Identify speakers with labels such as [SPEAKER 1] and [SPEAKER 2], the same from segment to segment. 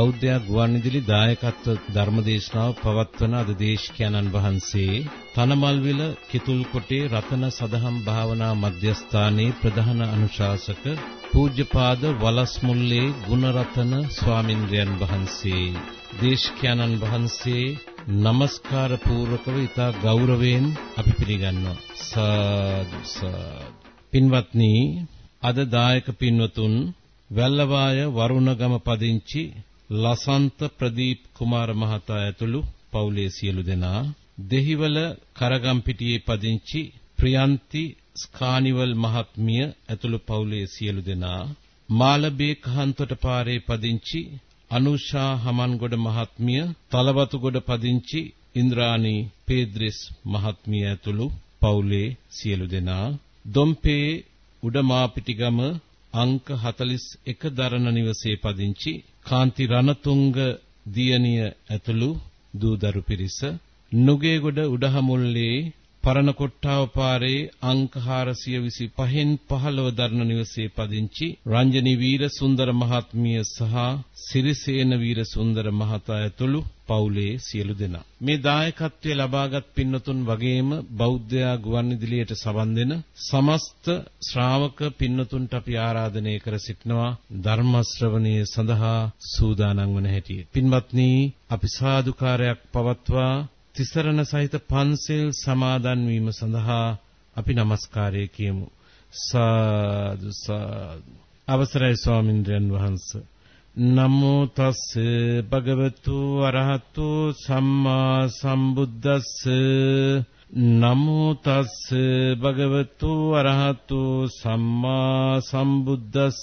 [SPEAKER 1] බෞද්ධ ගුවන්විදුලි දායකත්ව ධර්මදේශනාව පවත්වන අද දේශකයන්න් වහන්සේ තනමල්විල කිතුල්කොටේ රතන සදහම් භාවනා මධ්‍යස්ථානයේ ප්‍රධාන අනුශාසක පූජ්‍යපාද වලස්මුල්ලේ ගුණරතන ස්වාමින්ද්‍රයන් වහන්සේ. දේශකයන්න් වහන්සේ নমස්කාර පූර්වකව ඉතා ගෞරවයෙන් අපි පිළිගන්නවා. සාදු. පින්වත්නි අද දායක පින්වතුන් වැල්ලවාය වරුණගම පදිංචි ලසන්ත ප්‍රදීප් කුමාර මහතා ඇතුළු පවුලේ සියලු දෙනා දෙහිවල කරගම්පිටියේ පදිංචි ප්‍රියන්ති ස්කානිවල් මහත්මිය ඇතුළු පවුලේ සියලු දෙනා මාලබේ කහන්තොට පාරේ පදිංචි අනුෂා හමන්ගොඩ මහත්මිය තලවතුගොඩ පදිංචි ඉන්ද්‍රාණී පේද්රිස් මහත්මිය ඇතුළු පවුලේ සියලු දෙනා දොම්පේ උඩමාපිටිගම අංක 41 දරණ නිවසේ පදිංචි කාන්ති රණතුංග දියණිය ඇතුළු දූදරු පිරිස නුගේගොඩ උඩහමුල්ලේ පරණ කොට්ටාව පාරේ අංක 425න් 15 දරණ නිවසේ පදිංචි රංජනී වීර සුන්දර මහත්මිය සහ සිරිසේන වීර සුන්දර මහතා ඇතුළු පවුලේ සියලු දෙනා. මේ දායකත්වයේ ලබාගත් පින්නතුන් වගේම බෞද්ධයා ගුවන්විදුලියට සවන් දෙන සමස්ත ශ්‍රාවක පින්නතුන්ට අපි ආරාධනය කර සිටිනවා. ධර්ම ශ්‍රවණයේ සඳහා සූදානම් වන හැටියට. පින්වත්නි අපි සාදුකාරයක් පවත්වා තිසරණ සහිත පන්සල් සමාදන් වීම සඳහා අපි নমස්කාරය කියමු. සාදු සාදු. අවසරයි ස්වාමින්ද්‍රයන් වහන්සේ. නමෝ තස් භගවතු අරහතු සම්මා සම්බුද්දස්ස. නමෝ තස් භගවතු අරහතු සම්මා සම්බුද්දස්ස.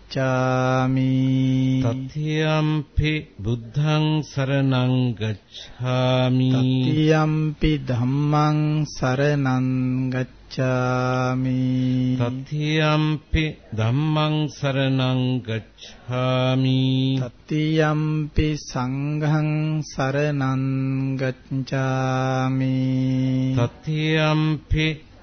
[SPEAKER 1] තතියම්පි බුද්ධං සරණං ගච්ඡාමි
[SPEAKER 2] තතියම්පි ධම්මං සරණං ගච්ඡාමි ගච්ඡාමි
[SPEAKER 1] තතියම්පි ධම්මං සරණං ගච්ඡාමි
[SPEAKER 2] තතියම්පි සංඝං සරණං ගච්ඡාමි
[SPEAKER 1] තතියම්පි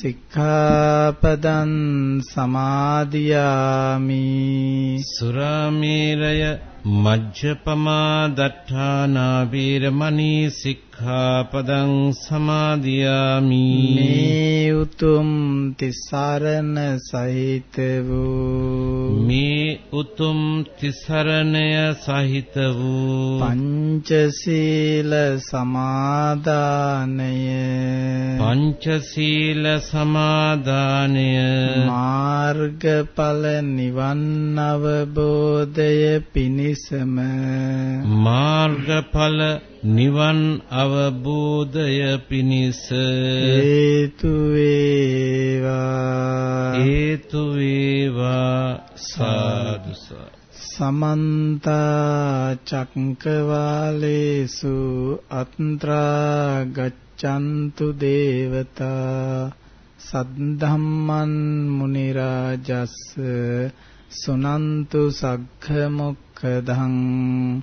[SPEAKER 2] සික්ඛාපදං සමාදියාමි.
[SPEAKER 1] සුරාමේරය මජ්ජපමා දට්ඨානා වීරමණී සික්ඛාපදං සමාදියාමි
[SPEAKER 2] මේ උතුම් තිසරණ සහිත වූ
[SPEAKER 1] මේ උතුම් තිසරණය සහිත වූ
[SPEAKER 2] පංචශීල සමාදානය
[SPEAKER 1] පංචශීල සමාදානය
[SPEAKER 2] මාර්ගඵල නිවන් අවබෝධය පිණිසම।
[SPEAKER 1] මාර්ගඵල නිවන් අවබෝධය පිණිස
[SPEAKER 2] හේතු වේවා.
[SPEAKER 1] හේතු වේවා සාදු
[SPEAKER 2] සමන්ත චක්කවාලේසු අත්‍රා ගච්ඡන්තු දේවතා සද්ධම්මන් මුනි රාජස් සුනන්තු සග්ග මොක්ඛදං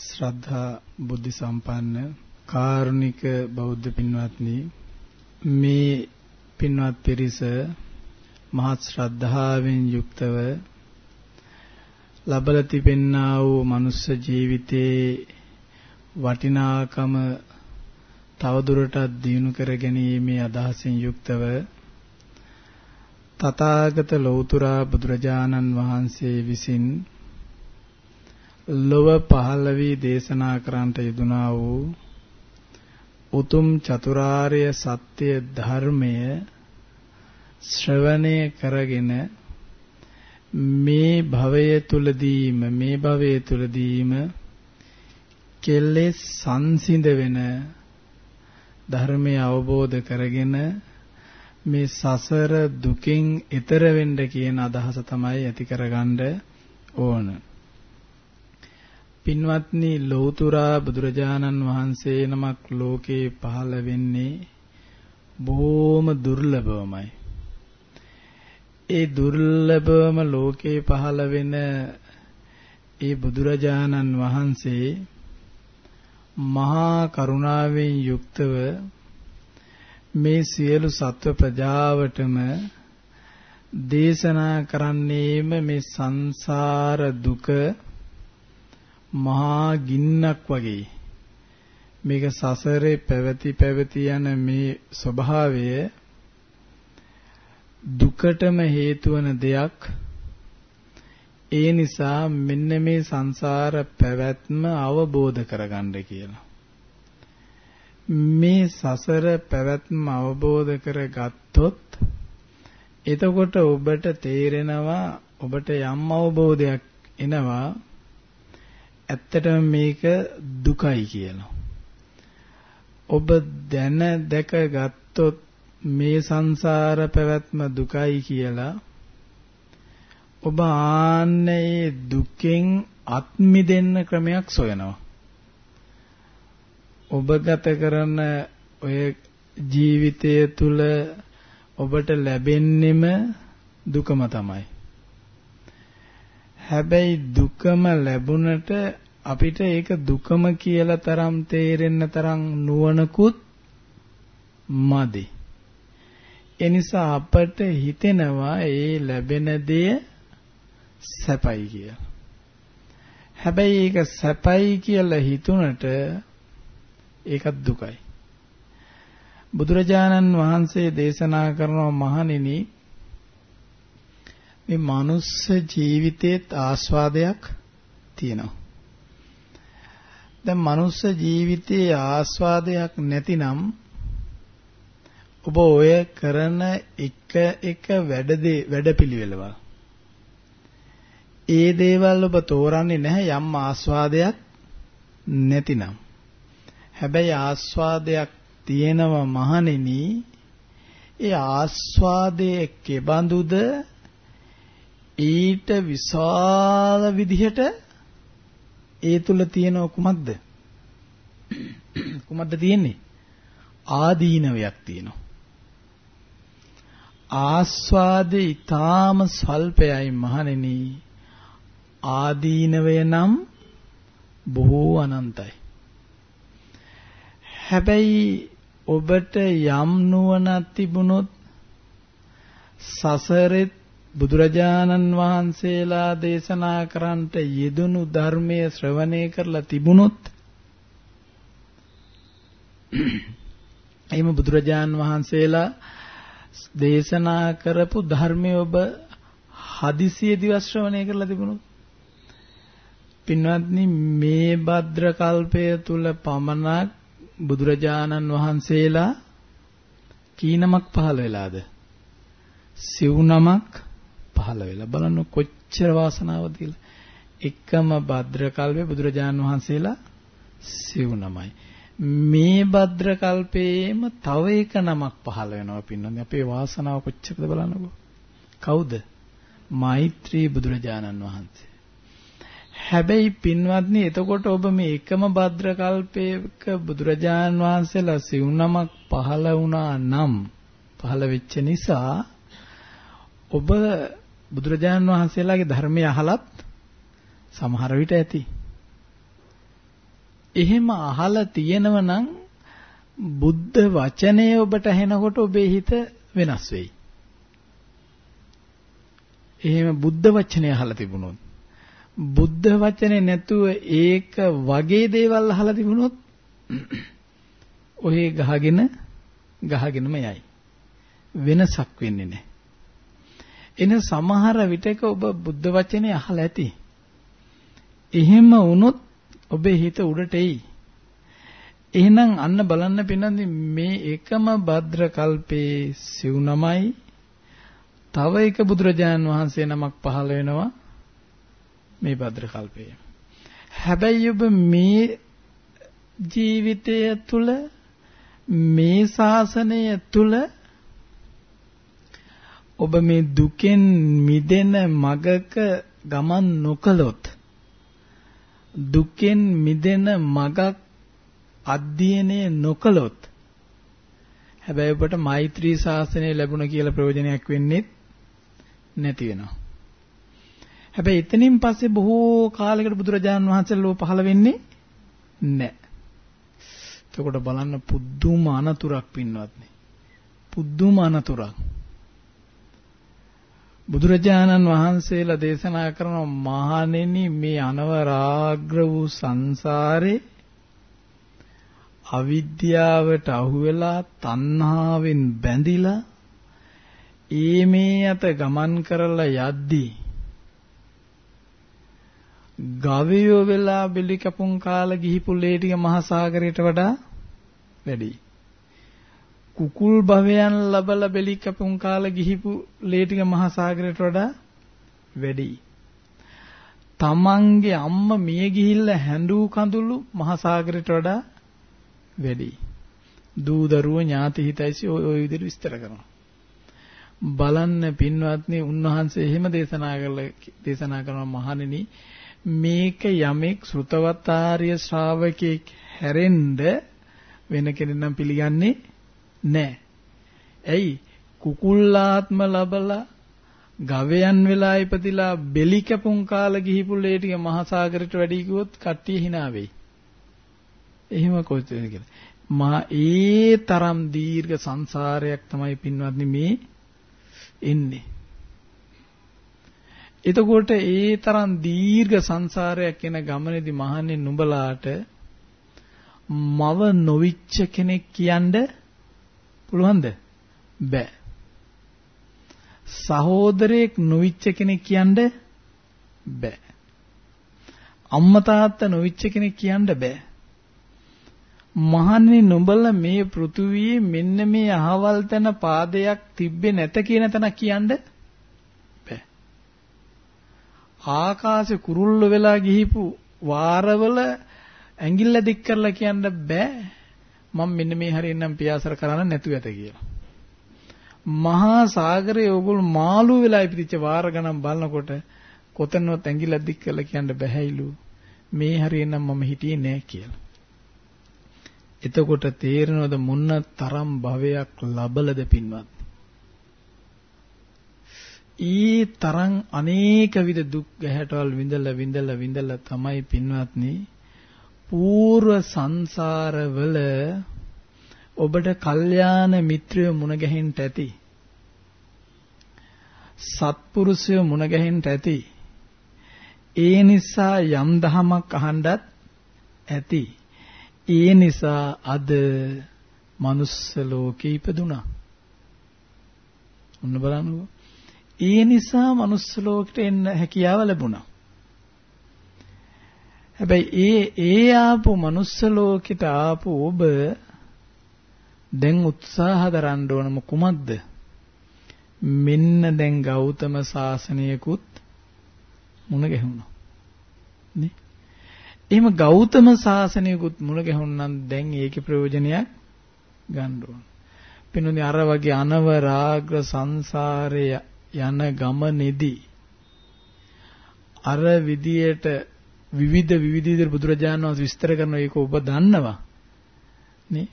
[SPEAKER 2] ශ්‍රද්ධා බුද්ධ සම්පන්න කාරුණික බෞද්ධ පින්වත්නි මේ පින්වත් පිරිස මහත් ශ්‍රද්ධාවෙන් යුක්තව ලබලා තිබෙන්නා වූ මනුස්ස ජීවිතයේ වටිනාකම තවදුරටත් දියුණු කර ගැනීමේ අදහසින් යුක්තව තථාගත ලෞතුරා බුදුරජාණන් වහන්සේ විසින් ලොව පහළ වී දේශනා කරන්නට යෙදුනා වූ උතුම් චතුරාර්ය සත්‍ය ධර්මය ශ්‍රවණය කරගෙන මේ භවය තුලදීම මේ භවය තුලදීම කෙලෙස් සංසිඳ වෙන ධර්මය අවබෝධ කරගෙන මේ සසර දුකින් ඈතර වෙන්න කියන අදහස තමයි ඇති කරගන්න ඕන. පින්වත්නි ලෞතුරා බුදුරජාණන් වහන්සේ නමක් ලෝකේ පහළ වෙන්නේ බොහොම දුර්ලභවමයි. ඒ දුර්ලභවම ලෝකේ පහළ වෙන ඒ බුදුරජාණන් වහන්සේ මහා කරුණාවෙන් යුක්තව මේ සියලු සත්ව ප්‍රජාවටම දේශනා කරන්නේම මේ සංසාර දුක මහා ගින්නක් වගේ. මේක සසරේ පැවති පැවති යන මේ ස්වභාවය දුකටම හේතු වන දෙයක්. ඒ නිසා මෙන්න මේ සංසාර පැවැත්ම අවබෝධ කරගන්න කියලා. මේ සසර පැවැත්ම අවබෝධ කරගත්තොත් එතකොට ඔබට තේරෙනවා ඔබට යම් අවබෝධයක් එනවා ඇත්තටම මේක දුකයි කියලා. ඔබ දැන දැක ගත්තොත් මේ සංසාර පැවැත්ම දුකයි කියලා ඔබ ආන්නේ දුකෙන් අත් මිදෙන්න ක්‍රමයක් සොයනවා. ඔබ ගත කරන ඔය ජීවිතය තුල ඔබට ලැබෙන්නෙම දුකම තමයි. හැබැයි දුකම ලැබුණට අපිට ඒක දුකම කියලා තරම් තේරෙන්න තරම් නුවණකුත් මදි. එනිසා අපට හිතෙනවා ඒ ලැබෙන දේ සැපයි කියලා. හැබැයි ඒක සැපයි කියලා හිතුණට ඒකත් දුකයි. බුදුරජාණන් වහන්සේ දේශනා කරනවා මහණෙනි මේ මනුස්ස ජීවිතේත් ආස්වාදයක් තියෙනවා. දැන් මනුස්ස ජීවිතයේ ආස්වාදයක් නැතිනම් ඔබ ඔය කරන එක එක වැඩ වැඩපිළිවෙලවල් ඒ දේවල් ඔබ තෝරන්නේ නැහැ යම් ආස්වාදයක් නැතිනම් හැබැයි ආස්වාදයක් තියෙනව මහණෙනි ඒ ආස්වාදයේ කෙබඳුද ඊට විශාල විදිහට ඒ තුල තියෙන කුමක්ද? කුමක්ද තියෙන්නේ? ආදීනවයක් තියෙනවා. ආස්වාදේ ඊටාම ස්වල්පයයි මහණෙනි. ආදීනවය නම් බොහෝ අනන්තයි. හැබැයි ඔබට යම් නුවණක් තිබුණොත් සසරෙත් බුදුරජාණන් වහන්සේලා දේශනා කරන්නට යෙදුණු ධර්මයේ ශ්‍රවණය කරලා තිබුණොත් එහෙම බුදුරජාණන් වහන්සේලා දේශනා කරපු ධර්මය ඔබ හදිසියෙ දිවස් ශ්‍රවණය කරලා තිබුණොත් පින්වත්නි මේ භද්‍ර කල්පය තුල පමණක් බුදුරජාණන් වහන්සේලා කීනමක් පහළ වෙලාද? සිව් නමක් පහළ වෙලා බලන්න කොච්චර වාසනාවද කියලා. එකම භද්‍ර කල්පේ බුදුරජාණන් වහන්සේලා සිව් නමයි මේ භද්‍ර කල්පේම තව එක නමක් පහළ වෙනවා පින්නන්නේ. අපේ වාසනාව කොච්චරද බලන්නකෝ. කවුද? මෛත්‍රී බුදුරජාණන් වහන්සේ. හැබැයි පින්වත්නි එතකොට ඔබ මේ එකම භද්‍ර කල්පයක බුදුරජාණන් වහන්සේලා සිව් නමක් පහළ වුණා නම් පහළ වෙච්ච නිසා ඔබ බුදුරජාණන් වහන්සේලාගේ ධර්මය අහලත් සමහර විට ඇති. එහෙම අහලා තියෙනව නම් බුද්ධ වචනය ඔබට ඇහෙනකොට ඔබේ හිත වෙනස් වෙයි. එහෙම බුද්ධ වචනය අහලා තිබුණොත් බුද්ධ වචනේ නැතුව ඒක වගේ දේවල් අහලා තිබුණොත් ඔහේ ගහගෙන ගහගෙනම යයි. වෙනසක් වෙන්නේ නැහැ. එන සමහර විටක ඔබ බුද්ධ වචනේ අහලා ඇති. එහෙම වුණොත් ඔබේ හිත උඩට එයි. එහෙනම් අන්න බලන්න පින්නන්දි මේ එකම භද්‍ර කල්පේ සිව් නමයි තව එක බුදුරජාණන් වහන්සේ නමක් පහළ වෙනවා මේ භද්‍ර කල්පයේ. හැබැයි ඔබ මේ ජීවිතය තුළ මේ ශාසනය තුළ ඔබ මේ දුකෙන් මිදෙන මගක ගමන් නොකළොත් දුකෙන් මිදෙන මගක් අධ්‍යයනය නොකළොත් හැබැයි ඔබට මෛත්‍රී ශාසනය ලැබුණ කියලා ප්‍රයෝජනයක් වෙන්නේ නැති වෙනවා. හැබැයි එතනින් පස්සේ බොහෝ කාලයකට බුදුරජාණන් වහන්සේ ලෝ පහළ වෙන්නේ නැහැ. එතකොට බලන්න පුදුම අනතුරක් පින්වත්නි. පුදුම අනතුරක්. බුදුරජාණන් වහන්සේලා දේශනා කරන මහණෙනි මේ අනවරාග්‍ර වූ සංසාරේ අවිද්‍යාවට අහු වෙලා තණ්හාවෙන් බැඳිලා ඒ මේ අත ගමන් කරලා යද්දී ගවයෝ වෙලා බෙලි කපුම් කාලා ගිහිපු ලේ ටික මහ සාගරයට වඩා වැඩි. කුකුල් භවයන් ලබලා බෙලි කපුම් කාලා ගිහිපු ලේ ටික මහ සාගරයට වඩා වැඩි. තමන්ගේ අම්මා මිය ගිහිල්ලා හැඬු කඳුළු මහ සාගරයට වඩා වැඩි. දූ දරුවෝ ඥාති හිතයිසි ඔය ඔය විදිහට විස්තර කරනවා. බලන්න පින්වත්නි උන්වහන්සේ එහෙම දේශනා කළ දේශනා කරනවා මහණෙනි මේක යමෙක් ශ්‍රුතවතාරිය ශ්‍රාවකෙක් හැරෙන්න වෙන කෙනෙක් නම් පිළිගන්නේ නැහැ. ඇයි? කුකුල්ලාත්ම ලබලා ගවයන් වෙලා ඉපදිලා බෙලි කැපුම් කාලා ගිහිපු ලේ ටික මහා සාගරයට වැඩි කිව්වොත් කට්ටිය hina වෙයි. එහෙම කොහොමද කියලා. මා ඒ තරම් දීර්ඝ සංසාරයක් තමයි පින්වත්නි මේ එන්නේ. එතකොට ඒ තරම් දීර්ඝ සංසාරයක් යන ගමනේදී මහන්නේ නුඹලාට මව නොවිච්ච කෙනෙක් කියන්න පුළුවන්ද? බෑ. සහෝදරයෙක් නොවිච්ච කෙනෙක් කියන්න බෑ. අම්මා තාත්තා නොවිච්ච කෙනෙක් කියන්න බෑ. මහන්නේ නුඹලා මේ පෘථුවියේ මෙන්න මේ අහවල් තැන පාදයක් තිබ්බේ නැත කියන තැන කියන්න බෑ. ආකාශේ කුරුල්ල වෙලා ගිහිපු වාරවල ඇඟිල්ල දික් කරලා කියන්න බෑ. මම මෙන්න මේ හරියනම් පියාසර කරන්න නැතුව ඇත කියලා. මහා සාගරයේ ඕගොල්ලෝ මාළු වෙලා ඉපදිච්ච වාර ගණන් බලනකොට කොතනවත් ඇඟිල්ල දික් කරලා කියන්න බෑයිලු. මේ හරියනම් මම හිටියේ නෑ කියලා. එතකොට තේරෙනවද මොන තරම් භවයක් ලබලද පින්වත්? ඊ තරම් අනේක විද දුක් ගැහැටවල් විඳලා විඳලා විඳලා තමයි පින්වත්නි పూర్ව සංසාරවල ඔබට කල්යාණ මිත්‍රයෝ මුණ ගැහෙන්න ඇති. සත්පුරුෂයෝ මුණ ගැහෙන්න ඇති. ඒ නිසා යම් දහමක් අහන්නත් ඇති. ඒ නිසා අද මනුස්ස ලෝකේ ඉපදුනා. ඔන්න බලන්නකෝ. ඒ නිසා මනුස්ස ලෝකෙට එන්න හැකියාව ලැබුණා. හැබැයි ඒ ඒ ආපු මනුස්ස ලෝකෙට ආපු ඔබ දැන් උත්සාහ දරන්න ඕනම කුමක්ද? මෙන්න දැන් ගෞතම සාසනයකුත් මුණ ගැහුණා. නේ? එහෙම ගෞතම සාසනයකුත් මුණ ගැහුණනම් දැන් ඒකේ ප්‍රයෝජනයක් ගන්න ඕන. පින්නුනේ අර වගේ අනවරාග්‍ර සංසාරයේ යන ගමනේදී අර විදියට විවිධ විවිධ විදිහට බුදුරජාණන් වහන්සේ විස්තර කරන එක ඔබ දන්නවා. නේ?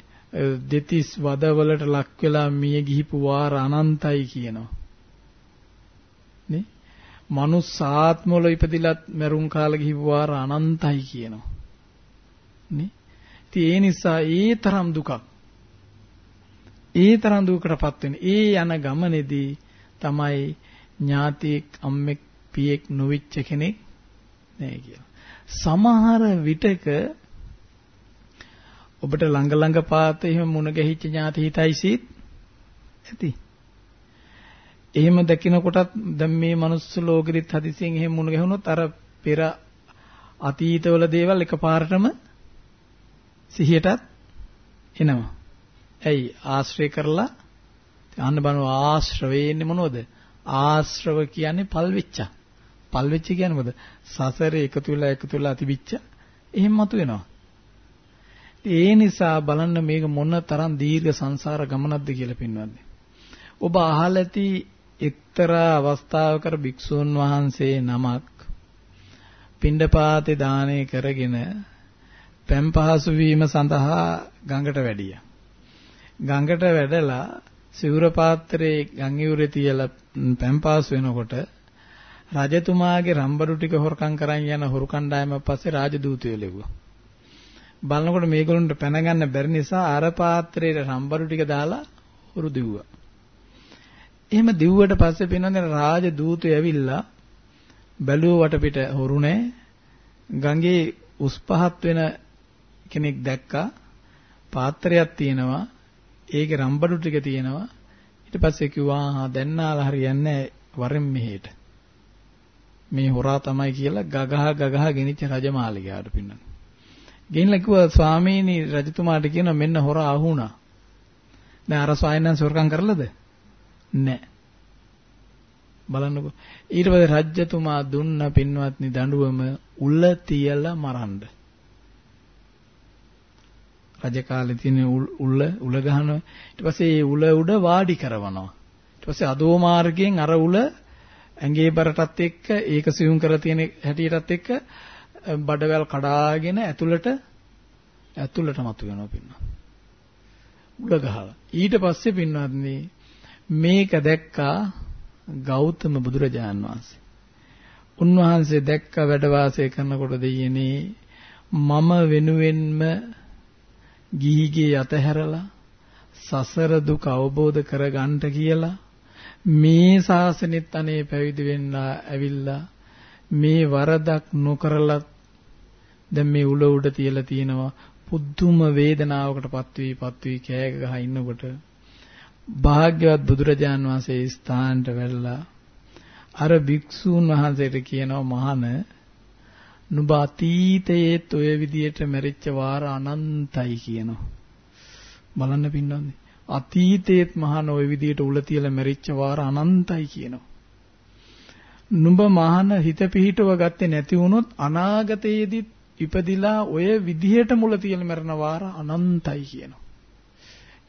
[SPEAKER 2] දෙතිස් වදවලට ලක් වෙලා මිය ගිහිපු වාර අනන්තයි කියනවා. නේ? මනුස්ස ආත්මවල ඉපදිලත් මරුන් කාලේ ගිහිපු වාර අනන්තයි කියනවා. නේ? ඉතින් ඒ නිසා ඒ තරම් දුකක්. ඒ තරම් දුකකටපත් වෙන ඒ යන ගමනේදී තමයි ඥාතියෙක් අම්මෙක් පියෙක් නොවිච්ච කෙනෙක් නෑ කියලා. සමහර විටක ඔබට ළඟ ළඟ පාත එහෙම මුණ ගැහිච්ච ඥාති හිතයිසිත් ඇති. එහෙම දකිනකොටත් දැන් මේ මනුස්ස ලෝකෙදිත් හදිසියෙන් එහෙම මුණ ගැහුනොත් අර පෙර අතීතවල දේවල් එකපාරටම සිහියටත් එනවා. ඇයි ආශ්‍රය කරලා අහන්න බලනවා ආශ්‍රවේ ඉන්නේ මොනවද? ආශ්‍රව කියන්නේ පල්වෙච්ච. පල්වෙච්ච කියන්නේ මොකද? සසරේ එකතු වෙලා එකතු වෙලා තිබිච්ච එහෙම මතුවෙනවා. ඒ නිසා බලන්න මේක මොන තරම් දීර්ඝ සංසාර ගමනක්ද කියලා පින්වත්නි. ඔබ අහලා ඇති එක්තරා අවස්ථාවකර භික්ෂුන් වහන්සේ නමක් පිණ්ඩපාතේ දානය කරගෙන පෙම් පහසු වීම සඳහා ගඟට වැඩියා. ගඟට වැඩලා සිවුර පාත්‍රයේ ගම් ඉවුරේ තියලා පැම්පාස් වෙනකොට රජතුමාගේ රම්බඩු ටික හොරකම් කරන් යන හොරු කණ්ඩායම පස්සේ රාජදූතයෝ ලැබුවා. බලනකොට මේගොල්ලන්ට පැන ගන්න බැරි නිසා අර පාත්‍රයේ රම්බඩු ටික දාලා හොරු දිව්වා. එහෙම දිව්වට පස්සේ පේනවාද රාජදූතයෝ ඇවිල්ලා බැලුව වටපිට හොරු නැහැ. ගඟේ උස් පහත් වෙන කෙනෙක් දැක්කා. පාත්‍රයක් තියෙනවා. ඒකේ රම්බඩු ටික තියෙනවා. ඊට පස්සේ කිව්වා ආ දැන් නාලා හරියන්නේ වරෙන් මෙහෙට. මේ හොරා තමයි කියලා ගගහ ගගහ ගෙනිච්ච රජමාලිගාවට පින්නන. ගෙනිලා කිව්වා ස්වාමීනි රජතුමාට කියනවා මෙන්න හොරා අහුණා. දැන් අර ස්වාමීන් සොරකම් කරලාද? නැහැ. බලන්නකෝ. ඊට පස්සේ රජතුමා දුන්න පින්වත්නි දඬුවම උල තියලා මරන්න. රජ කාලේ තියෙන උල උල ගහනවා. ඊට පස්සේ ඒ උල උඩ වාඩි කරවනවා. ඊට පස්සේ අදෝ මාර්ගයෙන් අර උල ඇඟේ බරටත් එක්ක ඒක සියුම් කරලා තියෙන හැටියටත් එක්ක බඩවැල් කඩාගෙන ඇතුළට ඇතුළට මතු වෙනවා පින්න. උල ගහලා. ඊට පස්සේ පින්නත්නි මේක දැක්කා ගෞතම බුදුරජාන් වහන්සේ. උන්වහන්සේ දැක්ක වැඩ වාසය කරනකොට දෙයනේ මම වෙනුවෙන්ම ගිහිගේ යතහැරලා සසර දුක අවබෝධ කරගන්නට කියලා මේ ශාසනෙත් අනේ පැවිදි වෙන්න ඇවිල්ලා මේ වරදක් නොකරලත් දැන් මේ උල උඩ තියලා තියෙනවා පුදුම වේදනාවකටපත් වී පත් වී කෑග ගහ ඉන්නකොට භාග්‍යවත් බුදුරජාන් වහන්සේ ස්ථානට වැළලා අර භික්ෂූන් වහන්සේට කියනවා මහාන නුඹ අතීතයේත් ඔය විදියට මැරිච්ච වාර අනන්තයි කියනවා. බලන්න පින්නන්නේ. අතීතයේත් මහාන ඔය විදියට උල තියලා මැරිච්ච වාර අනන්තයි කියනවා. නුඹ මහාන හිත පිහිටව ගත්තේ නැති වුණොත් අනාගතයේදීත් ඉපදිලා ඔය විදිහට මුල තියලා මැරෙන වාර අනන්තයි කියනවා.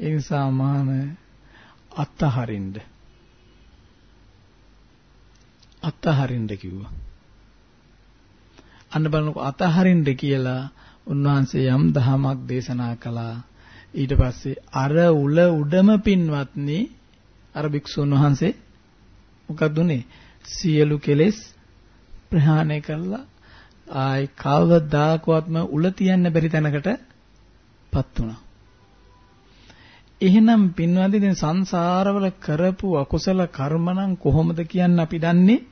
[SPEAKER 2] ඒ නිසා මහාන අත්තහරින්න අත්තහරින්න කිව්වා. අන්න බලනකො අතහරින්න කියලා උන්වහන්සේ යම් දහමක් දේශනා කළා. ඊට පස්සේ අර උල උඩම පින්වත්නි අර භික්ෂුන් වහන්සේ මොකක්ද උනේ? සියලු කෙලෙස් ප්‍රහාණය කළා. ආයි කවදාකවත්ම උල තියන්න බැරි තැනකටපත් වුණා. එහෙනම් පින්වත්නි දැන් සංසාරවල කරපු අකුසල කර්ම නම් කොහොමද කියන්න අපි දන්නේ?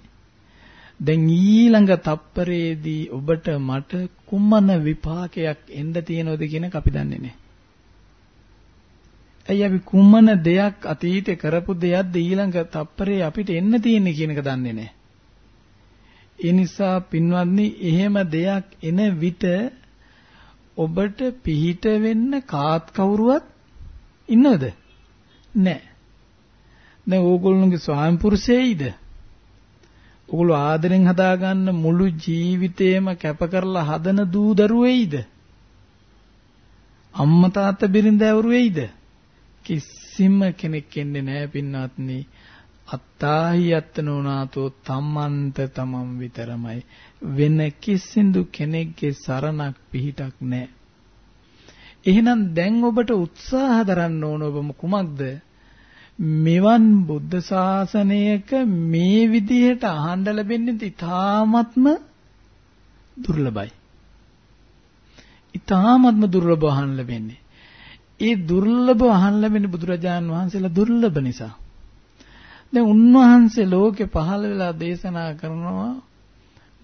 [SPEAKER 2] දැන් ඊළඟ තප්පරේදී ඔබට මට කුමන විපාකයක් එන්න තියෙනවද කියන එක අපි දන්නේ නැහැ. ඇයි අපි කුමන දෙයක් අතීතේ කරපු දෙයක්ද ඊළඟ තප්පරේ අපිට එන්න තියෙන්නේ කියන එක දන්නේ නැහැ. ඒ නිසා පින්වත්නි එහෙම දෙයක් එන විට ඔබට පිහිට වෙන්න කාත් කවුරුවත් ඉන්නවද? නැහැ. දැන් ඕගොල්ලෝගේ ස්වාමි පුරුෂයෙයිද? ඔගොල්ලෝ ආදරෙන් හදාගන්න මුළු ජීවිතේම කැප කරලා හදන දූ දරුවෙයිද? අම්මා තාත්තා බිරිඳවරු වෙයිද? කිසිම කෙනෙක් එන්නේ නැහැ පින්වත්නි. අත්තාහි අත්තනෝනාතෝ තමන්ත තමන් විතරමයි වෙන කිසිඳු කෙනෙක්ගේ සරණක් පිහිටක් නැහැ. එහෙනම් දැන් ඔබට උත්සාහ දරන්න ඕන ඔබ කුමක්ද? මෙවන් බුද්ධ ශාසනයක මේ විදිහට අහන්න ලැබෙන්නේ ඉතාමත්ම දුර්ලභයි. ඉතාමත්ම දුර්ලභව අහන්න ලැබෙන්නේ. ඒ දුර්ලභව අහන්න ලැබෙන්නේ බුදුරජාන් වහන්සේලා දුර්ලභ නිසා. දැන් උන්වහන්සේ ලෝකේ පහළ වෙලා දේශනා කරනවා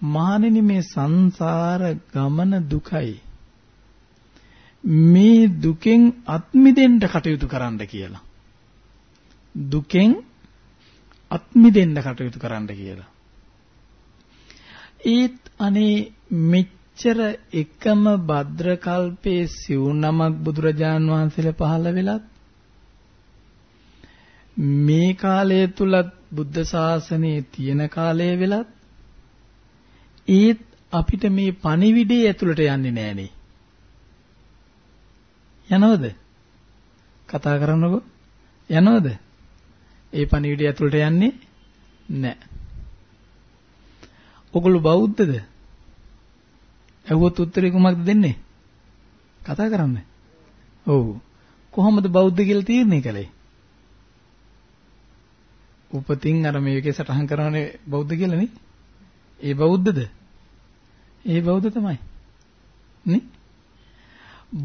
[SPEAKER 2] මහණෙනි මේ සංසාර ගමන දුකයි. මේ දුකෙන් අත් මිදෙන්න කටයුතු කරන්න කියලා. දුකෙන් අත් මිදෙන්න කටයුතු කරන්න කියලා. ඒත් අනේ මෙච්චර එකම භද්‍ර කල්පේ සිව් නමක් බුදුරජාන් වහන්සේලා පහළ වෙලත් මේ කාලය තුලත් බුද්ධ ශාසනයේ තියෙන කාලය වෙලත් ඒත් අපිට මේ පණිවිඩය ඇතුළට යන්නේ නෑනේ. යනවද? කතා කරනකො යනවද? ඒ පණිවිඩය ඇතුළට යන්නේ නැහැ. ඔගොල්ලෝ බෞද්ධද? ඇහුවොත් උත්තරේ කොහොමද දෙන්නේ? කතා කරන්න. ඔව්. කොහොමද බෞද්ධ කියලා තීරණය කළේ? උපතින් අර මේකේ සටහන් කරනනේ බෞද්ධ කියලා නේ? ඒ බෞද්ධද? ඒ බෞද්ධ තමයි. නේ?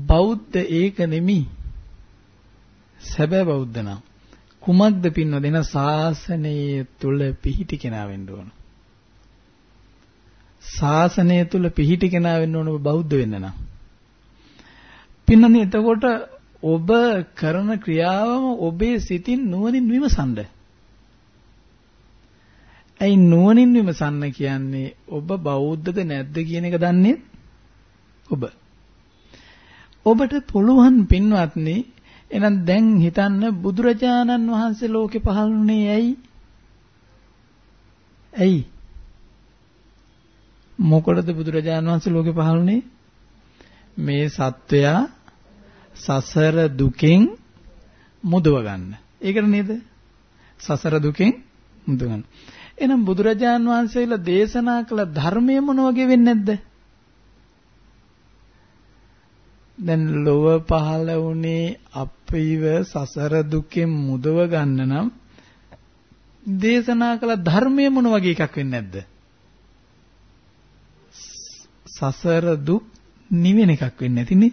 [SPEAKER 2] බෞද්ධ ඒක නෙමි. සැබෑ බෞද්ධ නම් කුමක්ද පින්නොද එන ශාසනයේ තුල පිහිටි කෙනා වෙන්න ඕන. ශාසනය තුල පිහිටි කෙනා වෙන්න ඕන බෞද්ධ වෙන්න නම්. පින්නනේ එතකොට ඔබ කරන ක්‍රියාවම ඔබේ සිතින් නුවණින් විමසන්න. ඇයි නුවණින් විමසන්න කියන්නේ ඔබ බෞද්ධද නැද්ද කියන එක දන්නේ ඔබ. ඔබට පුළුවන් පින්වත්නි එහෙනම් දැන් හිතන්න බුදුරජාණන් වහන්සේ ලෝකේ පහළ වුණේ ඇයි? ඇයි? මොකටද බුදුරජාණන් වහන්සේ ලෝකේ පහළ වුණේ? මේ සත්වයා සසර දුකෙන් මුදව ගන්න. ඒකට නේද? සසර දුකෙන් මුදව ගන්න. එහෙනම් බුදුරජාණන් වහන්සේලා දේශනා කළ ධර්මය මොන වගේ වෙන්නේ නැද්ද? දැන් ලොව පහළ වුණේ අපිව සසර දුකෙන් මුදව ගන්න නම් දේශනා කළ ධර්මය මොන වගේ එකක් වෙන්නේ නැද්ද? සසර දුක් නිවෙන එකක් වෙන්නේ නැතිනේ.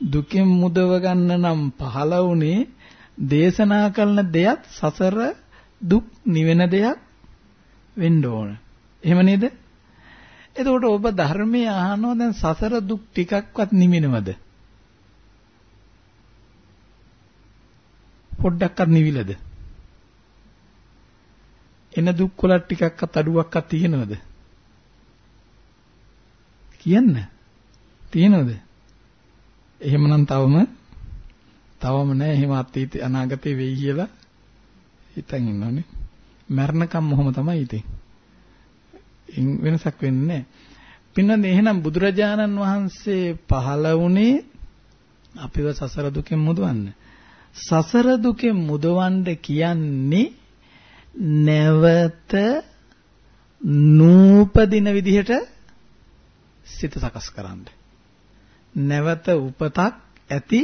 [SPEAKER 2] දුකෙන් මුදව ගන්න නම් පහළ වුණේ දේශනා කරන දෙයක් සසර දුක් නිවෙන දෙයක් වෙන්න ඕන. එහෙම නේද? එතකොට ඔබ ධර්මයේ අහනවා දැන් සසර දුක් ටිකක්වත් නිමිනවද? පොඩ්ඩක්වත් නිවිලද? එන දුක් වල ටිකක්වත් අඩුවක්වත් තියෙනවද? කියන්න තියෙනවද? එහෙමනම් තවම තවම නෑ එහෙම අතීත අනාගතේ වෙයි කියලා හිතන් ඉන්නෝනේ. මරණකම් මොහොම තමයි ඉතින්. ඉන් වෙනසක් වෙන්නේ නෑ. පින්නන්නේ එහෙනම් බුදුරජාණන් වහන්සේ පහළ වුණේ අපිව සසර දුකෙන් මුදවන්න. සසර දුකෙන් මුදවන්න කියන්නේ නැවත නූපදින විදිහට සිත සකස් කරන්න. නැවත උපතක් ඇති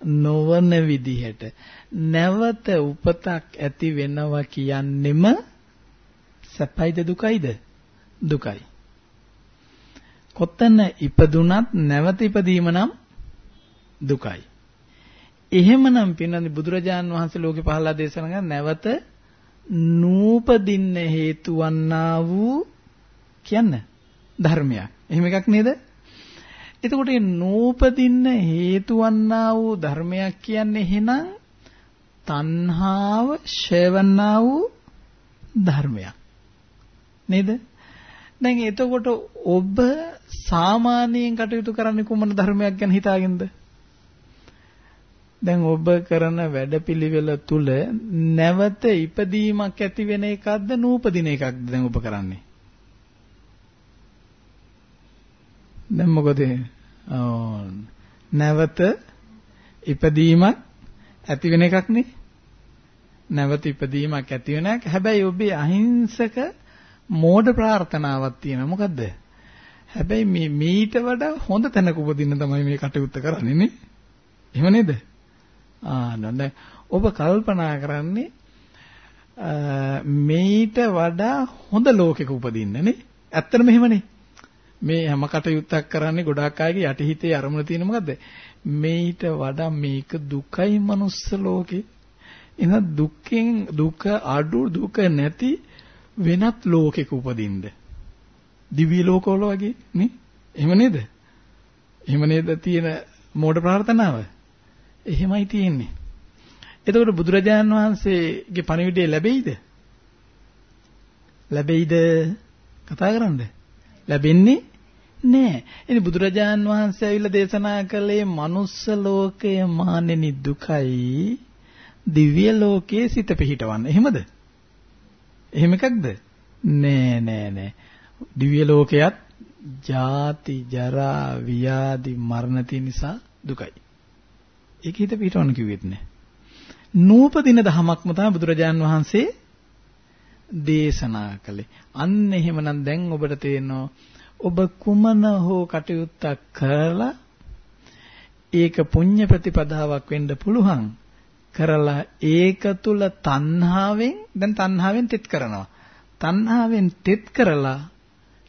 [SPEAKER 2] නොවන විදිහට. නැවත උපතක් ඇති වෙනවා කියන්නෙම සැපයිද දුකයිද? දුකයි. කොතන ඉපදුනත් නැවත ඉපදීම නම් දුකයි. එහෙමනම් පින්නනි බුදුරජාන් වහන්සේ ලෝකේ පහළලා දේශනා කරන නැවත නූපදින්න හේතු වන්නා වූ කියන්න ධර්මයක්. එහෙම එකක් නේද? එතකොට මේ නූපදින්න හේතු වන්නා වූ ධර්මයක් කියන්නේ එහෙනම් තණ්හාව ෂේවන්නා වූ ධර්මයක්. නේද? දැන් එතකොට ඔබ සාමාන්‍යයෙන් කටයුතු කරන්නේ කුමන ධර්මයක් ගැන හිතාගෙනද? දැන් ඔබ කරන වැඩපිළිවෙල තුල නැවත ඉපදීමක් ඇති වෙන එකක්ද නූපදින එකක්ද දැන් ඔබ කරන්නේ? දැන් මොකද? නැවත ඉපදීමක් ඇති වෙන එකක් නේ. නැවත ඉපදීමක් ඇති වෙන එක. හැබැයි ඔබේ අහිංසක මෝඩ ප්‍රාර්ථනාවක් තියෙනවා. මොකද්ද? හැබැයි මේ මීට වඩා හොඳ තැනක උපදින්න තමයි මේ කටයුත්ත කරන්නේ නේ. එහෙම නේද? ආ නේද? ඔබ කල්පනා කරන්නේ මේට වඩා හොඳ ලෝකෙක උපදින්න නේ. ඇත්තටම එහෙමනේ. මේ හැම කටයුත්තක් කරන්නේ ගොඩාක් අයගේ යටිහිතේ අරමුණ තියෙන මොකද්ද? මේට වඩා මේක දුකයි මනුස්ස ලෝකේ. එන දුකෙන් දුක අඩු දුක නැති වෙනත් ලෝකෙක උපදින්න. දිව්‍ය ලෝකවල වගේ නේ? එහෙම නේද? එහෙම නේද තියෙන මෝඩ ප්‍රාර්ථනාව? එහෙමයි තියෙන්නේ. එතකොට බුදුරජාණන් වහන්සේගේ පණිවිඩය ලැබෙයිද? ලැබෙයිද? කතා කරන්නේ ලැබෙන්නේ නෑ. ඉතින් බුදුරජාන් වහන්සේ ඇවිල්ලා දේශනා කළේ මනුස්ස ලෝකය මානෙනි දුකයි දිව්‍ය ලෝකයේ සිත පිහිටවන්න. එහෙමද? එහෙම එකක්ද? නෑ නෑ නෑ. දිව්‍ය ලෝකයක් ජාති ජරා ව්‍යාධි මරණ තියෙන නිසා දුකයි. ඒක හිත පිහිටවන්න කිව්වෙත් නෑ. නූපදින ධමයක්ම තමයි බුදුරජාන් වහන්සේ දේශනා කළේ. අන්න එහෙමනම් දැන් ඔබට තේරෙනවා ඔබ කුමන හෝ කටයුත්තක් කරලා ඒක පුණ්‍ය ප්‍රතිපදාවක් වෙන්න පුළුවන්. කරලා ඒක තුල තණ්හාවෙන් දැන් තණ්හාවෙන් තෙත් කරනවා. තණ්හාවෙන් තෙත් කරලා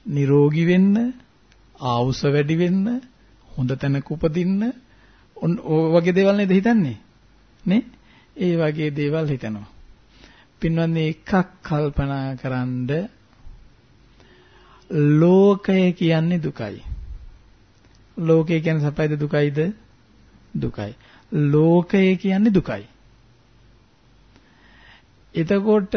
[SPEAKER 2] නිරෝගී වෙන්න ආවුස වැඩි වෙන්න හොඳ තැනක උපදින්න ඔය වගේ දේවල් නේද හිතන්නේ? නේ? ඒ වගේ දේවල් හිතනවා. පින්වත්නි එකක් කල්පනා කරන්ඩ ලෝකය කියන්නේ දුකයි. ලෝකය කියන්නේ සපයිද දුකයිද? දුකයි. ලෝකය කියන්නේ දුකයි. එතකොට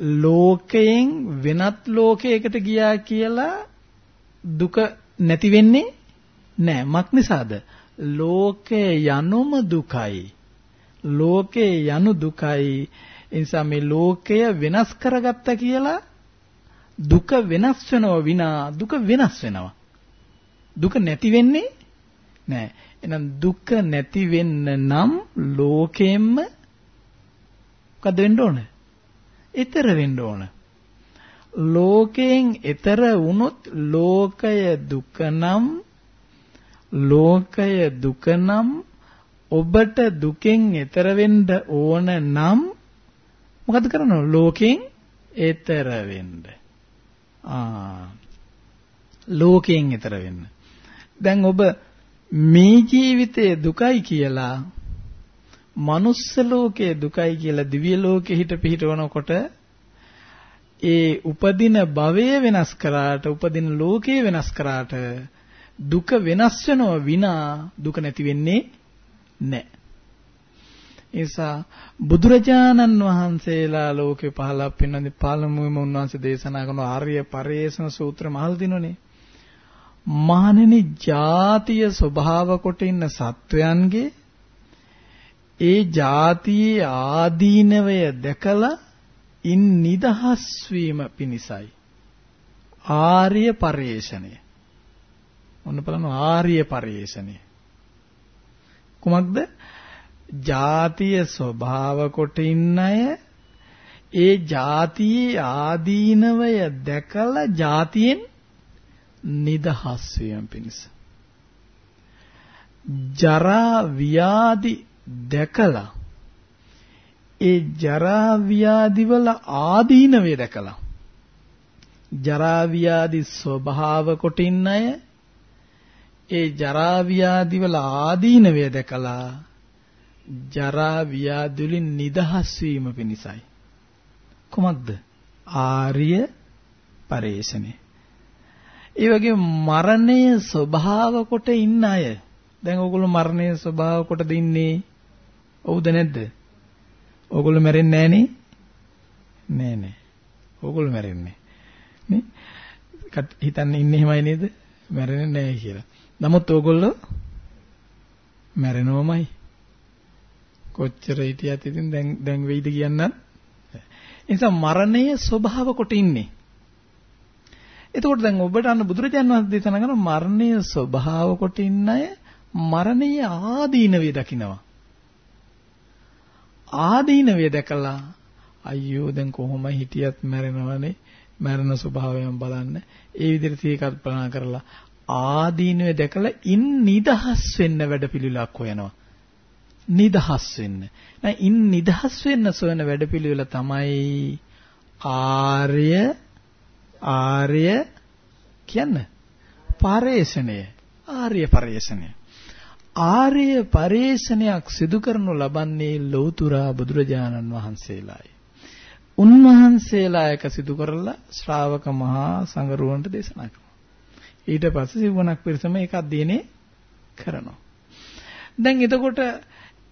[SPEAKER 2] ලෝකයෙන් වෙනත් ලෝකයකට ගියා කියලා දුක නැති වෙන්නේ නැහැ. මක් නිසාද? ලෝකය යනුම දුකයි. ලෝකේ යනු දුකයි. ඒ නිසා මේ ලෝකය වෙනස් කරගත්ත කියලා දුක වෙනස් වෙනව විනා දුක වෙනස් වෙනවා. දුක නැති වෙන්නේ නෑ. එහෙනම් දුක නැති වෙන්න නම් ලෝකෙම්ම මොකද වෙන්න ඕන? ඊතර වෙන්න ඕන. ලෝකයෙන් ඊතර වුණොත් ලෝකය දුක නම් ලෝකය දුක නම් ඔබට දුකෙන් එතර වෙන්න ඕන නම් මොකද කරනව ලෝකෙන් එතර වෙන්න ආ ලෝකයෙන් එතර වෙන්න දැන් ඔබ මේ ජීවිතයේ දුකයි කියලා මනුස්ස ලෝකයේ දුකයි කියලා දිව්‍ය ලෝකෙ හිට පිහිටවනකොට ඒ උපදින භවය වෙනස් කරාට උපදින ලෝකය වෙනස් කරාට දුක වෙනස් වෙනව විනා දුක නැති වෙන්නේ නැහැ. නිසා බුදුරජාණන් වහන්සේලා ලෝකේ පහළක් පින්නදී පළමුවෙම උන්වහන්සේ දේශනා කරන ආර්ය පරේෂණ සූත්‍ර මහල් දිනුනේ. මහණෙනි ಜಾතිය ස්වභාව කොට ඉන්න සත්වයන්ගේ ඒ ಜಾතියේ ආදීනවය දැකලා ඉන් නිදහස් වීම පිණිසයි ආර්ය පරේෂණය. ඔන්න බලන්න ආර්ය පරේෂණය. කුමක්ද? ජාතිය ස්වභාව කොට ඉන්න අය ඒ ජාතියේ ආදීනවය දැකලා ජාතියෙන් නිදහස් වීම පිණිස. ජරා ව්‍යාධි දැකලා ඒ ජරා ව්‍යාධි වල ආදීනවේ දැකලා ජරා ව්‍යාධි ස්වභාව කොට ඉන්න අය ඒ ජරා ව්‍යාධි වල ආදීනවේ දැකලා ජරා ව්‍යාධි වලින් නිදහස් වීම පිණිසයි. කොමක්ද? ආර්ය පරේෂණේ. ඒ වගේ මරණය ස්වභාව කොට ඉන්න අය. දැන් ඕගොල්ලෝ මරණය ස්වභාව කොට දින්නේ. ඔව්ද නැද්ද? ඕගොල්ලෝ මැරෙන්නේ නැහනේ. නෑ නෑ. ඕගොල්ලෝ මැරෙන්නේ. නේ? හිතන්නේ ඉන්නේ එහෙමයි නේද? මැරෙන්නේ නැහැ කියලා. නමුත් ඕගොල්ලෝ මැරෙනවමයි. කොච්චර හිටියත් ඉතින් දැන් දැන් වෙයිද කියන්නත්. ඒ නිසා මරණය ස්වභාව කොට ඉන්නේ. එතකොට දැන් ඔබට අන්න බුදුරජාණන් වහන්සේ දේශනා කරන මරණය ස්වභාව කොට ඉන්න අය මරණයේ ආදීනවේ දකිනවා. ආදීනවේ දැකලා අයියෝ දැන් කොහොම හිටියත් මැරෙනවනේ මරණ ස්වභාවයෙන් බලන්න ඒ විදිහට තී කල්පනා කරලා ආදීනවේ දැකලා ඉන් නිදහස් වෙන්න වැඩපිළිවෙලක් හොයනවා නිදහස් වෙන්න. නැ ඉන් නිදහස් වෙන්න සොයන වැඩපිළිවෙල තමයි ආර්ය ආර්ය කියන්නේ පරේෂණය. ආර්ය පරේෂණය. ආර්ය පරේෂණයක් සිදු කරනු ලබන්නේ ලෞතුරා බුදුරජාණන් වහන්සේලායි. උන්වහන්සේලා එක සිදු කරලා ශ්‍රාවක මහා සංඝරුවන්ට දේශනා කරනවා. ඊට පස්සේ සිවණක් පිරිසම ඒක අධ්‍යයනය කරනවා. දැන් එතකොට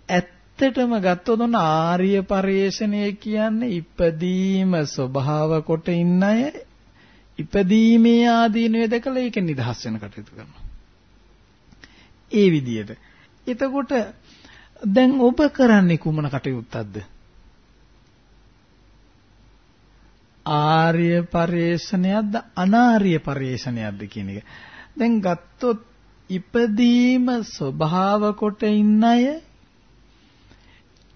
[SPEAKER 2] ඇත්තටම ගත්තොත් ඔන්න ආර්ය පරිේශණය කියන්නේ ඉපදීම ස්වභාව කොට ඉන්න අය ඉපදීමේ ආදීනවේ දැකලා ඒක නිදහස් වෙන කටයුතු කරනවා. ඒ විදිහට. එතකොට දැන් ඔබ කරන්නේ කුමන කටයුත්තක්ද? ආර්ය පරිේශණයක්ද අනාර්ය පරිේශණයක්ද කියන එක. දැන් ගත්තොත් ඉපදීම ස්වභාව කොට ඉන්න අය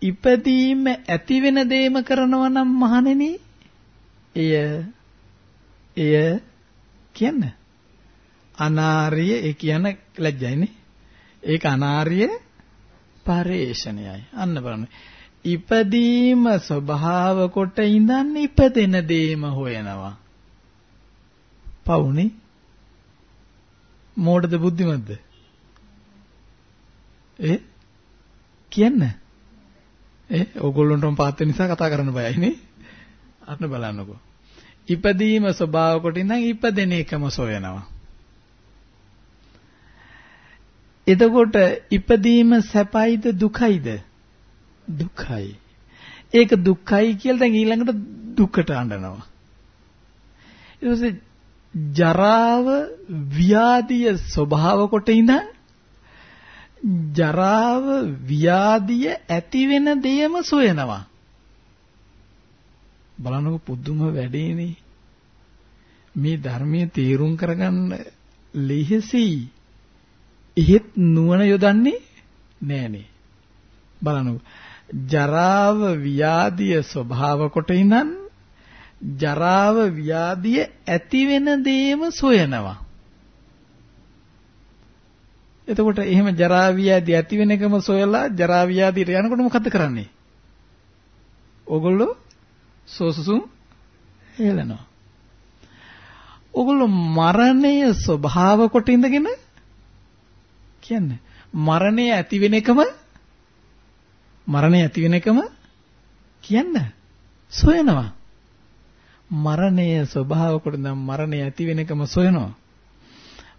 [SPEAKER 2] ඉපදීම ඇති වෙන දේම කරනවා නම් මහණෙනි එය එය කියන්නේ. අනාර්ය ඒ කියන ලැජ්ජයිනේ. ඒක අනාර්ය පරේෂණයයි. අන්න බලන්න. ඉපදීම ස්වභාව කොට ඉඳන් ඉපදෙන දේම හොයනවා. පවුනේ? මෝඩද බුද්ධිමත්ද? ඒ? කියන්නේ. ඒ ඕගොල්ලන්ටම පාත් නිසා කතා කරන්න බයයි නේ. අන්න බලන්නකෝ. ඉපදීම ස්වභාව කොට ඉඳන් ඉපදෙන එකම සොයනවා. එතකොට ඉපදීම සැපයිද දුකයිද? දුකයි. ඒක දුක්ඛයි කියලා දැන් ඊළඟට දුකට අඬනවා. ඊට පස්සේ ජරාව ව්‍යාධිය ස්වභාව කොට ඉඳන් ජරාව ව්‍යාධිය ඇති වෙන දෙයම සොයනවා. බලන්නකො පුදුම වැඩේනේ. මේ ධර්මයේ තීරුම් කරගන්න ලිහිසි. එහෙත් නුවණ යොදන්නේ නෑනේ. බලන්නකො ජරාව ව්‍යාධිය ස්වභාව කොට ඉඳන් ජරාව ව්‍යාධිය ඇති වෙන දේම සොයනවා. එතකොට එහෙම ජරා ව්‍යාධි ඇති වෙන එකම සොයලා ජරා ව්‍යාධියට යනකොට මොකද කරන්නේ? ඕගොල්ලෝ සෝසුසුම් හේලනවා. ඕගොල්ලෝ මරණය ස්වභාව කොට ඉඳගෙන කියන්නේ මරණය ඇති වෙන එකම මරණය ඇති වෙන එකම කියන්න සොයනවා. මරණය ස්වභාව කොට නම් මරණය ඇති වෙන එකම සොයනවා.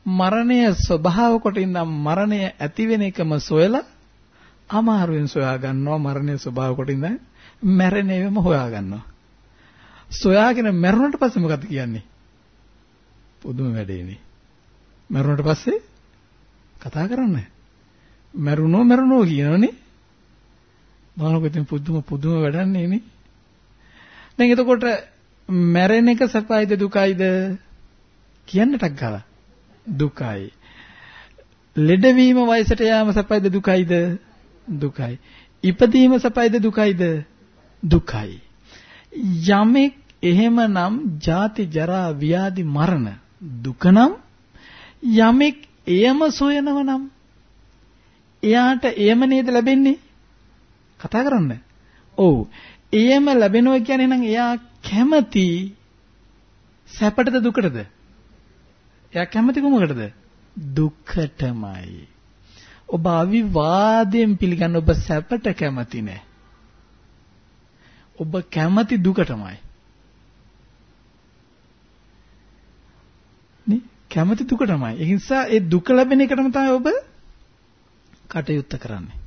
[SPEAKER 2] මරණය ස්වභාව කොට ඉඳන් මරණය ඇති වෙන එකම සොයලා අමාරුවෙන් සොයා ගන්නවා මරණය ස්වභාව කොට ඉඳන් මැරෙන ඒවම හොයා ගන්නවා. සොයාගෙන මැරුණට පස්සේ මොකද කියන්නේ? පුදුම වැඩේනේ. මැරුණට පස්සේ කතා කරන්නේ. මැරුණෝ මැරුණෝ කියනෝනේ. බලනකොට ඉතින් පුදුම පුදුම වැඩන්නේ නේ. දැන් එතකොට මැරෙන එක සපයිද දුකයිද කියන්නටක් ගාලා දුකයි. ලෙඩවීම වයසට යාම සපයිද දුකයිද දුකයි. ඉපදීම සපයිද දුකයිද දුකයි. යමෙක් එහෙමනම් ජාති ජරා ව්‍යාධි මරණ දුක නම් යමෙක් එයම සොයනව නම් එයාට එයම නේද ලැබෙන්නේ කතා කරන්න. ඔව්. එයම ලැබෙනවා කියන්නේ නම් එයා කැමති සැපටද දුකටද? එයා කැමති කොමකටද? දුක්කටමයි. ඔබ අවිවාදයෙන් පිළිගන්න ඔබ සැපට කැමති නෑ. ඔබ කැමති දුකටමයි. නේ? කැමති දුකටමයි. ඒ නිසා ඒ දුක ලැබෙන එකටම තමයි ඔබ කටයුත්ත කරන්නේ.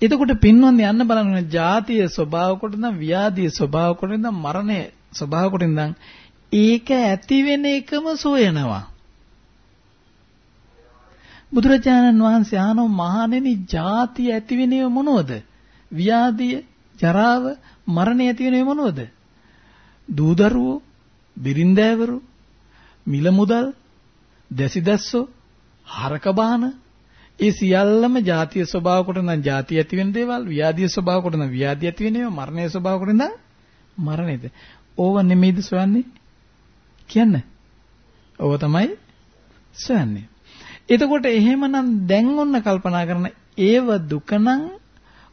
[SPEAKER 2] එතකොට පින්වන්දි යන්න බලන්න ජාතිය ස්වභාව කොට නම් ව්‍යාධිය ස්වභාව කොට නම් මරණය ස්වභාව කොට නම් ඒක ඇති වෙන එකම සොයනවා. බුදුරජාණන් වහන්සේ ආනෝ මහණෙනි ජාතිය ඇති වෙන්නේ මොනවද? ව්‍යාධිය, ජරාව, මරණය ඇති වෙන්නේ මොනවද? දූදරුවෝ, බිරින්දෑවරු, මිල මුදල්, දැසිදැස්සෝ, හරක බාන ඒ සියල්ලම ಜಾතිය ස්වභාව කොට නම් ಜಾතිය ඇති වෙන දේවල්, ව්‍යාධිය ස්වභාව කොට නම් ව්‍යාධිය ඇති වෙන ඒවා, මරණය ස්වභාව කොට නම් මරණයද. ඕව නෙමෙයිද සොයන්නේ? කියන්න. ඕව තමයි සොයන්නේ. එතකොට එහෙමනම් දැන් ඔන්න කල්පනා කරන ඒව දුක නම්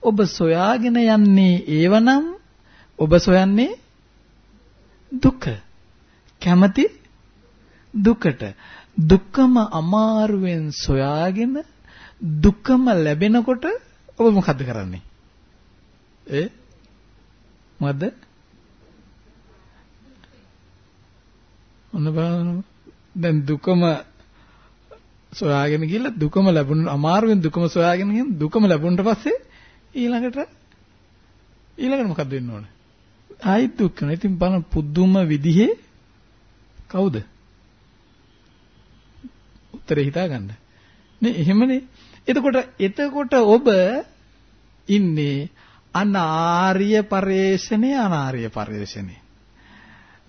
[SPEAKER 2] ඔබ සොයාගෙන යන්නේ ඒවනම් ඔබ සොයන්නේ දුක. කැමති දුකට. දුකම අමාරුවෙන් සොයාගෙන දුකම ලැබෙනකොට ඔබ මොකද්ද කරන්නේ? ඒ මොකද්ද? ඔන්න බලන්න. දැන් දුකම සොයාගෙන ගිහලා දුකම ලැබුණ අමාරුවෙන් දුකම සොයාගෙන ගිහින් දුකම ලැබුණට පස්සේ ඊළඟට ඊළඟට මොකද්ද වෙන්න ඕනේ? ආයි දුක් වෙනවා. ඉතින් බලන්න පුදුම විදිහේ කවුද? උත්තරේ හිතාගන්න. නේ එහෙමනේ. එතකොට එතකොට ඔබ ඉන්නේ අනාර්ය පරේෂණේ අනාර්ය පරේෂණේ.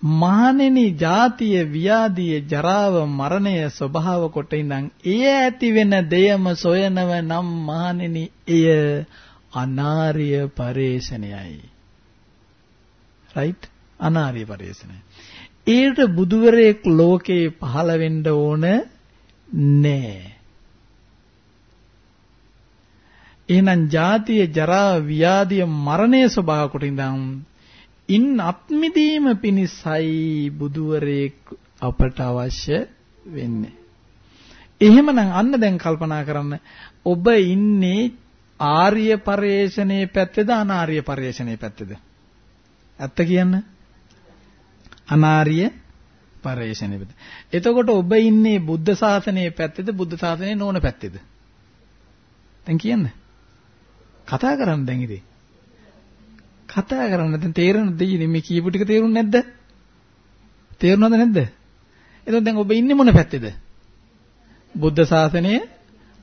[SPEAKER 2] මහණෙනි ජාතිය ව්‍යාධිය ජරාව මරණය ස්වභාව කොට ඉඳන් එය ඇති වෙන දෙයම සොයනව නම් මහණෙනි එය අනාර්ය පරේෂණයයි. right? අනාර්ය පරේෂණය. ඒට බුදුවරයෙක් ලෝකේ පහළ වෙන්න ඕන නෑ. එහෙනම් ජාතිය ජරා ව්‍යාධිය මරණය ස්වභාව කොට ඉඳන් ඉන් අත්මිදීම පිණිසයි බුදුවරයෙක් අපට අවශ්‍ය වෙන්නේ. එහෙමනම් අන්න දැන් කල්පනා කරන්න ඔබ ඉන්නේ ආර්ය පරේෂණයේ පැත්තේද අනාර්ය පරේෂණයේ පැත්තේද? ඇත්ත කියන්න. අනාර්ය පරේෂණයේ පැත්තේ. එතකොට ඔබ ඉන්නේ බුද්ධ ශාසනයේ පැත්තේද බුද්ධ ශාසනයේ නොවන පැත්තේද? දැන් කියන්න. කතා කරන්න දැන් ඉතින්. කතා කරන්න දැන් තේරෙනවද දෙයිනේ මේ කියපු ටික තේරුන්නේ නැද්ද? තේරුණාද නැද්ද? එතකොට දැන් ඔබ ඉන්නේ මොන පැත්තේද? බුද්ධ ශාසනයේ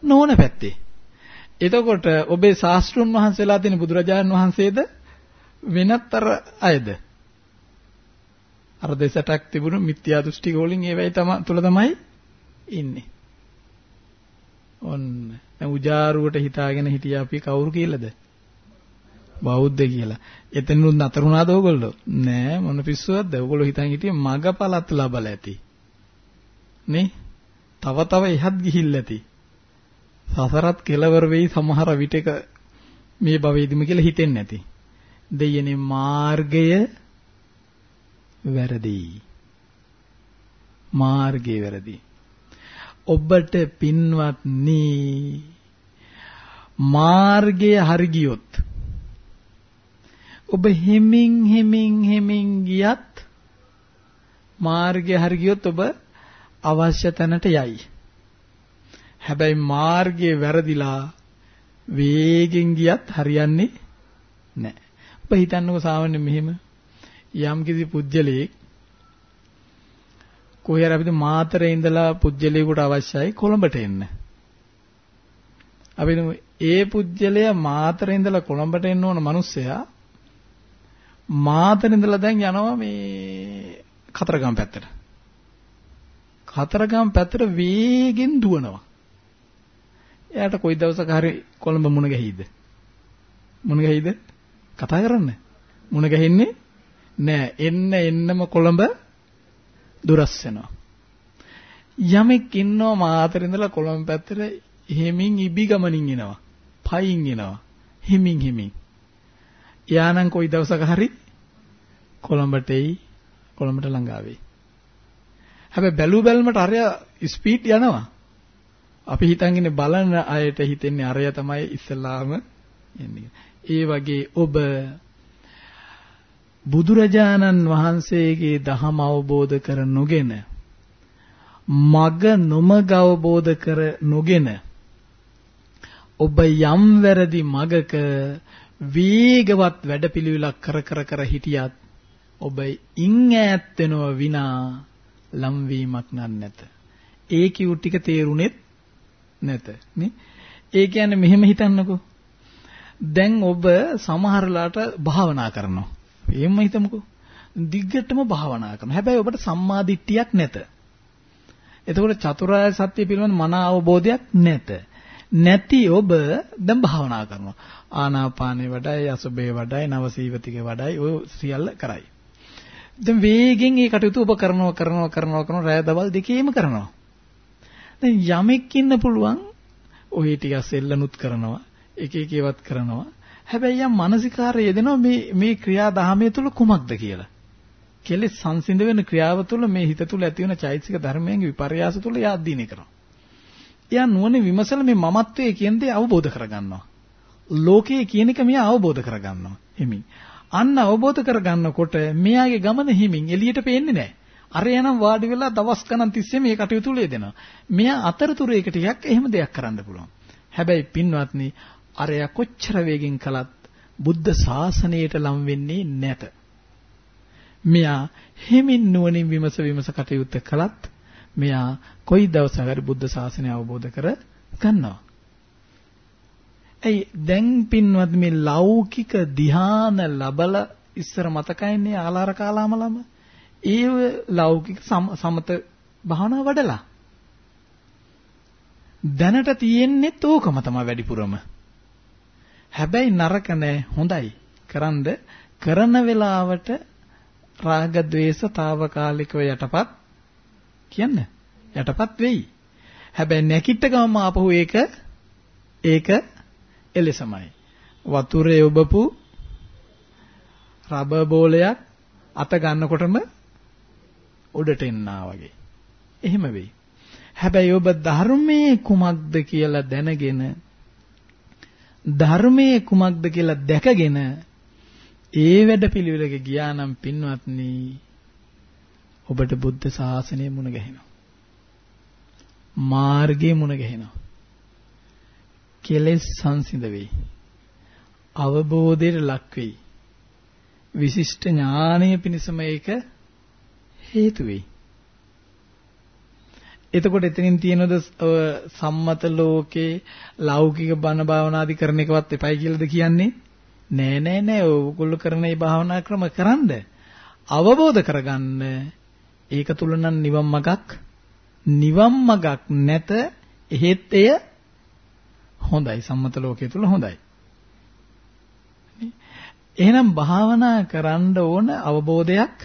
[SPEAKER 2] නොවන පැත්තේ. එතකොට ඔබේ ශාස්ත්‍රුන් වහන්සේලා තියෙන බුදුරජාණන් වහන්සේද වෙනත් අර අයද? අර දෙසටක් තිබුණු මිත්‍යා දෘෂ්ටි වලින් ඒවයි තම තුල තමයි ඉන්නේ. ඔන්න දැන් උජාරුවට හිතාගෙන හිටියා අපි කවුරු කියලාද? බෞද්ධ කියලා. එතනුත් නතර වුණාද ඕගොල්ලෝ? නෑ මොන පිස්සුවක්ද? ඕගොල්ලෝ හිතන් හිටියේ මගපලත් ලබලා ඇති. නේ? තව තව එහත් ගිහිල්ලා ඇති. සසරත් කෙලවර වෙයි සමහර විටක මේ භවෙදිම කියලා හිතෙන්නේ නැති. දෙයනේ මාර්ගය වැරදි. මාර්ගය වැරදි. ඔබට පින්වත්නි මාර්ගය හරි ගියොත් ඔබ හිමින් හිමින් හිමින් ගියත් මාර්ගය හරි ගියොත් ඔබ අවශ්‍ය තැනට යයි. හැබැයි මාර්ගයේ වැරදිලා වේගෙන් ගියත් හරියන්නේ නැහැ. ඔබ හිතන්නකෝ සාමාන්‍ය මෙහෙම යම් කිසි පුජ්‍යලයක් කොහේ අපිට මාතරේ ඉඳලා පුජ්‍යලයකට අවශ්‍යයි කොළඹට එන්න. අපි ඒ පුජ්‍යලයා මාතරේ ඉඳලා කොළඹට එන්න ඕන මිනිස්සයා මාතරේ ඉඳලා දැන් යනවා මේ කතරගම පැත්තට. කතරගම පැත්තට වේගෙන් දුවනවා. එයාට කොයි දවසක හරි කොළඹ මුණ ගැහිද? මුණ ගැහිද? කතා කරන්න. මුණ ගැහින්නේ නෑ. එන්න එන්නම කොළඹ දුරස් වෙනවා. යමෙක් ඉන්නව මාතර ඉඳලා කොළඹ පැත්තට හිමින් ඉබි ගමනින් එනවා. පයින් එනවා. හිමින් හිමින්. යානම් කොයි දවසක හරි කොළඹට එයි කොළඹට ළඟා වෙයි. හැබැයි බැලු බැලමට අරය ස්පීඩ් යනවා. අපි හිතන් ඉන්නේ බලන අයට හිතෙන්නේ අරය තමයි ඉස්සලාම එන්නේ. ඒ වගේ ඔබ බුදුරජාණන් වහන්සේගේ දහම අවබෝධ කර නොගෙන මග නොමග අවබෝධ කර නොගෙන ඔබ යම් වැරදි මගක වේගවත් වැඩපිළිවෙලක් කර කර කර හිටියත් ඔබ ඉන් ඈත් වෙනව විනා ලම් වීමක් නැත. ඒ කිව් ටික තේරුණෙත් නැත නේ. ඒ කියන්නේ මෙහෙම හිතන්නකෝ. දැන් ඔබ සමහරලාට භාවනා කරනවා. එහෙම හිතමුකෝ. දිග්ගටම භාවනා කරනවා. හැබැයි ඔබට සම්මා දිට්ඨියක් නැත. එතකොට චතුරාර්ය සත්‍ය පිළිබඳ මන අවබෝධයක් නැත. නැති ඔබ දැන් භාවනා කරනවා. ආනාපානේ වඩයි, අසුබේ වඩයි, නවසීවතිකේ වඩයි ඔය සියල්ල කරයි. දැන් වේගෙන් මේ කටයුතු ඔබ කරනවා කරනවා කරනවා කරනවා රෑ දවල් දෙකේම කරනවා. දැන් යමෙක් ඉන්න පුළුවන් ඔය ටික සෙල්ලනුත් කරනවා, එක එක ඒවත් කරනවා. හැබැයි යම් මානසිකාරය යෙදෙනවා මේ මේ ක්‍රියා දහමේ තුල කුමක්ද කියලා. කෙලෙස් සංසිඳ වෙන ක්‍රියාව තුළ මේ හිත තුළ ඇති වෙන චෛතසික ධර්මයන්ගේ විපර්යාස තුළ එයා අධ්‍යයනය කරනවා. එයා නුවණ විමසල මේ මමත්වයේ කියන දේ අවබෝධ කරගන්නවා. ලෝකයේ කියන එක මෙයා අවබෝධ කරගන්නවා. හිමින්. අන්න අවබෝධ කරගන්නකොට මෙයාගේ ගමන හිමින් එළියට පේන්නේ නැහැ. අර යනම් වාඩි වෙලා දවස් ගණන් තිස්සේ මේ කටයුතු ලේදෙනවා. මෙයා අතරතුර එක ටිකක් එහෙම දෙයක් කරන්න පුළුවන්. හැබැයි පින්වත්නි අරයා කොච්චර වේගෙන් කළත් බුද්ධ ශාසනයට ලම් වෙන්නේ නැත. මෙයා හිමින් නුවණින් විමස විමස කටයුත්ත කළත් මෙයා කොයි දවසක හරි බුද්ධ ශාසනය අවබෝධ කර ගන්නවා. ඇයි දැන් පින්වත් මේ ලෞකික ධ්‍යාන ලබල ඉස්සර මතකයිනේ ආලාර කාලාම ළම. ඒව ලෞකික සමත භාවනා වඩලා. දැනට තියෙන්නේ ඕකම තමයි වැඩිපුරම. හැබැයි නරක නෑ හොඳයි. කරන්ද කරන වෙලාවට රාග ద్వේෂ తాවකාලිකව යටපත් කියන්න යටපත් වෙයි. හැබැයි නැකිට ගමම ආපහු ඒක ඒක එලෙසමයි. වතුරේ ඔබපු රබර් බෝලයක් අත ගන්නකොටම උඩට එන්නා වගේ. එහෙම වෙයි. හැබැයි ඔබ ධර්මයේ කුමක්ද කියලා දැනගෙන ධර්මයේ කුමක්ද කියලා දැකගෙන ඒ වැඩපිළිවෙලක ගියා නම් පින්වත්නි ඔබට බුද්ධ ශාසනය මුණ ගැහෙනවා. මාර්ගයේ මුණ ගැහෙනවා. කෙලෙස් සංසිඳ වෙයි. අවබෝධයට ලක් වෙයි. විශිෂ්ට ඥානය පිණිසම ඒක හේතු වෙයි. එතකොට එතනින් තියෙනවද සම්මත ලෝකේ ලෞකික බණ භාවනාදි කරන එකවත් එපයි කියලාද කියන්නේ? නෑ නෑ නෑ ඕගොල්ලෝ කරන මේ භාවනා ක්‍රම කරන්ද අවබෝධ කරගන්න ඒක තුල නම් නිවන් මගක් නිවන් මගක් නැත එහෙත් එය හොඳයි සම්මත ලෝකයේ තුල හොඳයි එහෙනම් භාවනා කරන්න ඕන අවබෝධයක්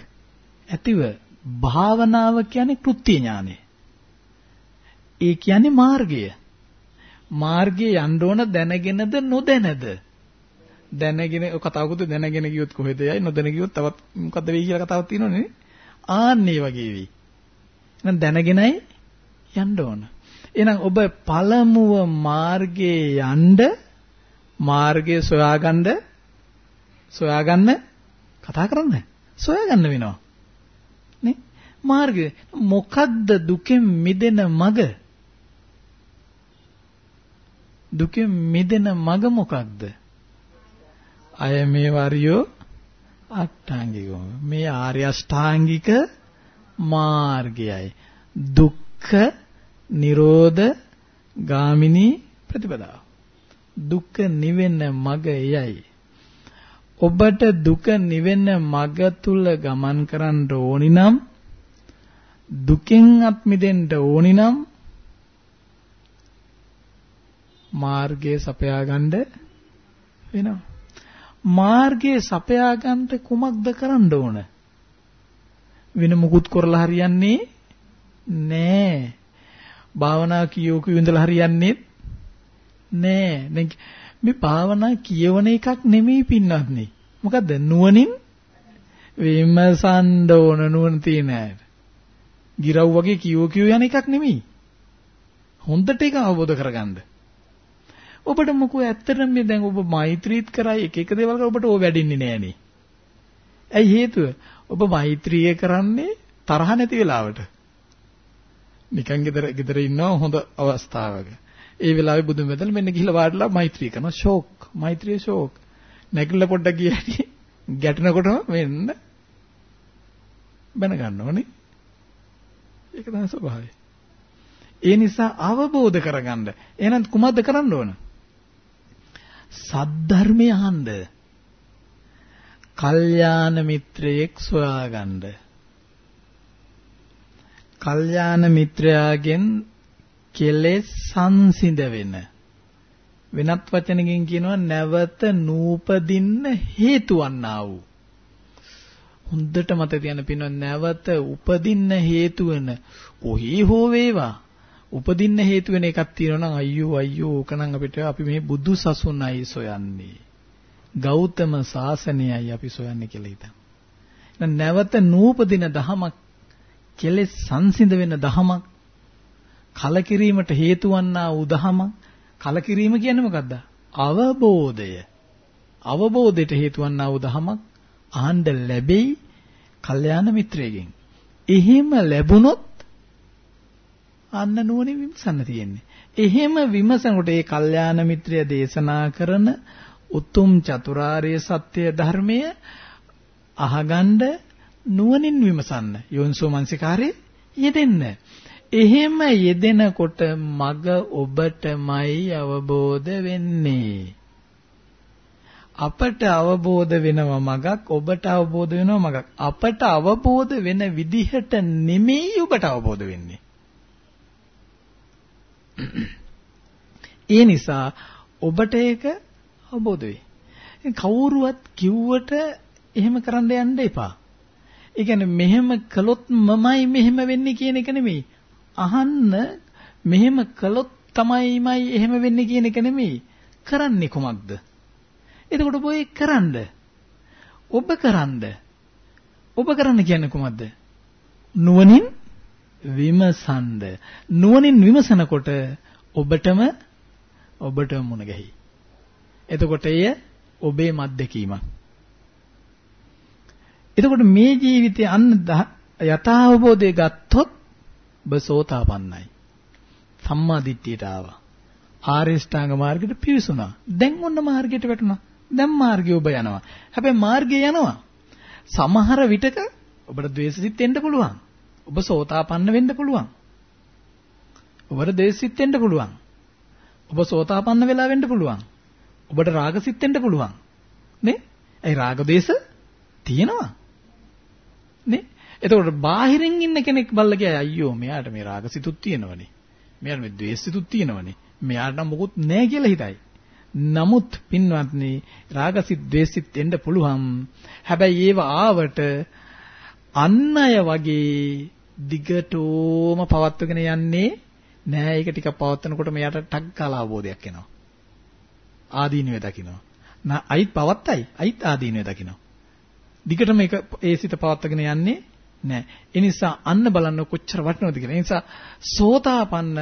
[SPEAKER 2] ඇතිව භාවනාව කියන්නේ කෘත්‍ය ඥානය ඒ කියන්නේ මාර්ගය. මාර්ගයේ යන්න ඕන දැනගෙනද නොදැනද? දැනගෙන කතාවකුත් දැනගෙන ගියොත් කොහෙද යයි නොදැන ගියොත් තවත් මොකද්ද වෙයි කියලා කතාවක් තියෙනවනේ. ආන්නේ වගේ වෙයි. එහෙනම් දැනගෙනයි යන්න ඕන. එහෙනම් ඔබ පළමුව මාර්ගයේ යන්න මාර්ගය සොයාගන්න සොයාගන්න කතා කරන්න. සොයාගන්න වෙනවා. නේ? මාර්ගය මොකද්ද දුකෙන් මිදෙන මඟ? දුකෙන් මිදෙන මඟ මොකක්ද? අය මේ වරියෝ අට්ටාංගිකව. මේ ආර්ය අෂ්ටාංගික මාර්ගයයි. දුක්ඛ නිරෝධ ගාමිනී ප්‍රතිපදාව. දුක්ඛ නිවෙන්න මඟ එයයි. ඔබට දුක නිවෙන්න මඟ තුල ගමන් කරන්න ඕනි නම් දුකෙන් අත් මිදෙන්න ඕනි නම් මාර්ගයේ සපයා ගන්න වෙනවා. මාර්ගයේ සපයා ගන්නට කුමක්ද කරන්න ඕන? වෙන මුකුත් කරලා හරියන්නේ නෑ. භාවනා කියෝ කියෝ ඉඳලා හරියන්නේ නෑ. දැන් මේ භාවනා කියවන එකක් නෙමෙයි පින්නත් නේ. මොකද්ද? නුවණින් විමසන්න ඕන නුවණ තියෙන අය. ගිරව් වගේ කියෝ කියෝ යන එකක් නෙමෙයි. හොඳට ඒක අවබෝධ කරගන්න. ඔබට මොකෝ ඇත්තටම මේ දැන් ඔබ මෛත්‍රීත් කරයි එක එක දේවල් කරලා ඔබට ඕව වැඩින්නේ නෑනේ. ඇයි හේතුව? ඔබ මෛත්‍රිය කරන්නේ තරහ නැති වෙලාවට. නිකන් ගෙදර ගෙදර ඉන්නවා හොඳ අවස්ථාවක. ඒ වෙලාවේ බුදුන් මෙතන මෙන්න ගිහිල්ලා වාඩිලා මෛත්‍රී කරනවා ෂෝක්. මෛත්‍රිය ෂෝක්. නැගිටලා පොඩ්ඩක් ගියහටි ගැටෙනකොටම මෙන්න බැන ගන්නවනේ. ඒක තමයි ස්වභාවය. ඒ නිසා අවබෝධ කරගන්න. එහෙනම් කුමක්ද කරන්න ඕන? සද්ධර්මය අහන්න. කල්යාණ මිත්‍රයෙක් සොයාගන්න. කල්යාණ මිත්‍රයාගෙන් කෙලෙස් සංසිඳ වෙන වෙනත් වචනකින් කියනවා නැවත නූපදින්න හේතු වන්නා වූ හොඳට මත තියන්න පිනව නැවත උපදින්න හේතු වෙන ඔහි හෝ වේවා උපදින්න හේතු වෙන එකක් තියෙනවා නම් අයියෝ අයියෝ ඕකනම් අපිට අපි මේ බුදු සසුනයි සොයන්නේ ගෞතම සාසනයයි අපි සොයන්නේ කියලා හිතන්න. නැවත නූපදින දහමක් කෙලෙස් සංසිඳ වෙන දහමක් කලකිරීමට හේතු වන්නා වූ දහමක් කලකිරීම කියන්නේ මොකද්ද? අවබෝධය. අවබෝධයට හේතු වන්නා වූ දහමක් ආණ්ඩ ලැබෙයි කල්යාණ මිත්‍රයෙක්ගෙන්. එහෙම ලැබුණොත් අන්න නුවණින් විමසන්න තියෙන්නේ. එහෙම විමසනකොට ඒ කල්යාණ මිත්‍රය දේශනා කරන උතුම් චතුරාර්ය සත්‍ය ධර්මය අහගන්න නුවණින් විමසන්න. යෝන්සෝ මනසිකාරේ යෙදෙන්න. එහෙම යෙදෙනකොට මග ඔබටමයි අවබෝධ වෙන්නේ. අපට අවබෝධ වෙනව මගක් ඔබට අවබෝධ වෙනව මගක් අපට අවබෝධ වෙන විදිහට නෙමෙයි ඔබට අවබෝධ වෙන්නේ ඒ නිසා ඔබට ඒක අවබෝධ වෙයි. කවුරුවත් කිව්වට එහෙම කරන්න යන්න එපා. ඒ කියන්නේ මෙහෙම කළොත් මමයි මෙහෙම වෙන්නේ කියන එක නෙමෙයි. අහන්න මෙහෙම කළොත් තමයිමයි එහෙම වෙන්නේ කියන එක නෙමෙයි. කරන්නේ කොමක්ද? එතකොට ඔබ ඒක කරන්න. ඔබ කරන්න. ඔබ කරන්න කියන්නේ කොමක්ද? නුවණින් විමසන්ද නුවණින් විමසනකොට ඔබටම ඔබටම මුණ ගැහි. එතකොට එය ඔබේ මත්දැකීමක්. එතකොට මේ ජීවිතය අන්න යථාබෝධය ගත්තොත් ඔබ සෝතාපන්නයි. සම්මා දිට්ඨියට ආවා. ආර්ය ශ්‍රාංග මාර්ගයට පිවිසුණා. දැන් ඔන්න මාර්ගයට වැටුණා. දැන් මාර්ගය ඔබ යනවා. හැබැයි මාර්ගය යනවා. සමහර විටක ඔබට ද්වේෂසිත එන්න පුළුවන්. ඔබ සෝතාපන්න වෙන්න පුළුවන්. ඔබට දේශිත වෙන්න පුළුවන්. ඔබ සෝතාපන්න වෙලා වෙන්න පුළුවන්. ඔබට රාගසිත වෙන්න පුළුවන්. නේ? ඒ රාග දේශ තියෙනවා. නේ? එතකොට බාහිරින් ඉන්න කෙනෙක් බල්ල කියයි අයියෝ මෙයාට මේ රාගසිතුත් තියෙනවනේ. මෙයාට මේ ද්වේෂසිතුත් තියෙනවනේ. මෙයාට නම් මොකුත් නැහැ කියලා හිතයි. නමුත් පින්වත්නි රාගසිත ද්වේෂසිත එන්න පුළුවන්. හැබැයි ඒව ආවට අන් අය වගේ දිගටම පවත්වගෙන යන්නේ නෑ ඒක ටිකක් පවත්වනකොට මෙයාට ටක් කාලා අවබෝධයක් එනවා. ආදීනවේ දකින්නවා. නා අයිත් පවත්තයි අයිත් ආදීනවේ දකින්නවා. දිගටම ඒක ඒ සිත පවත්වගෙන යන්නේ නෑ. ඒ නිසා අන්න බලන්න කොච්චර වටිනවද කියලා. ඒ නිසා සෝතාපන්න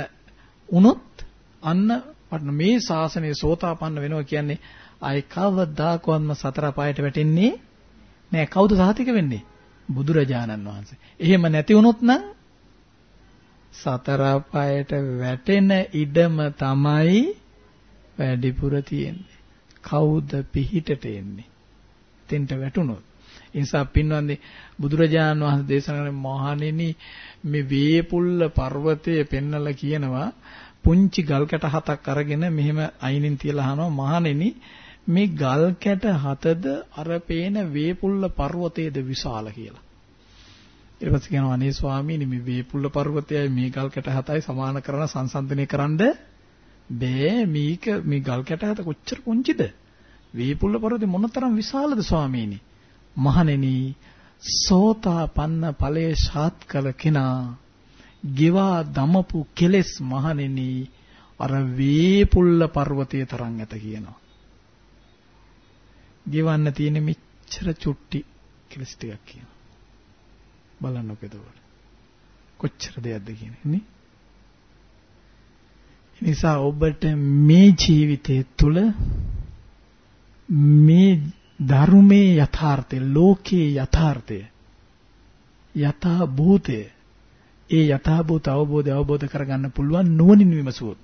[SPEAKER 2] වුණොත් අන්න වටින මේ ශාසනයේ සෝතාපන්න වෙනවා කියන්නේ ආයි කවදාකවත්ම සතර පායට වැටෙන්නේ නෑ. කවුද සාතික වෙන්නේ? බුදුරජාණන් වහන්සේ. එහෙම නැති වුණොත් නම් සතර පායට වැටෙන ඉඩම තමයි වැඩිපුර තියෙන්නේ. කවුද පිහිටට එන්නේ? තෙන්ට වැටුණොත්. ඒ නිසා පින්වන්දි බුදුරජාණන් වහන්සේ දේශනා කරන මහණෙනි මේ වේපුල්ල පර්වතය පෙන්නලා කියනවා පුංචි ගල් කැට හතක් අරගෙන මෙහෙම අයිනින් තියලා අහනවා මහණෙනි මේ ගල් කැට හතද අර පේන වේපුල්ල පර්වතයේද විශාල කියලා. ඊට පස්සේ කියනවා අනේ ස්වාමීනි මේ වේපුල්ල පර්වතයයි මේ ගල් කැට හතයි සමාන කරන සංසන්දනය කරන්න බෑ මේක මේ ගල් කැට හත කොච්චර පුංචිද? වේපුල්ල පර්වතය මොනතරම් විශාලද ස්වාමීනි? මහණෙනි සෝතාපන්න ඵලයේ සාත් කළ කෙනා ගෙවා දමපු කෙලෙස් මහණෙනි අර වේපුල්ල පර්වතයේ තරම් ඇත කියනවා. ගෙවන්න තියෙන මෙච්චර චුට්ටි කෙලස් ටිකක් කියනවා. බලන්නකෝ එතකොට. කොච්චර දෙයක්ද කියන්නේ නේ? නිසා ඔබට මේ ජීවිතය තුළ මේ ධර්මයේ යථාර්ථය ලෝකයේ යථාර්ථය යථා භූතය ඒ යථා භූත අවබෝධය අවබෝධ කරගන්න පුළුවන් නුවණින් විමසුවොත්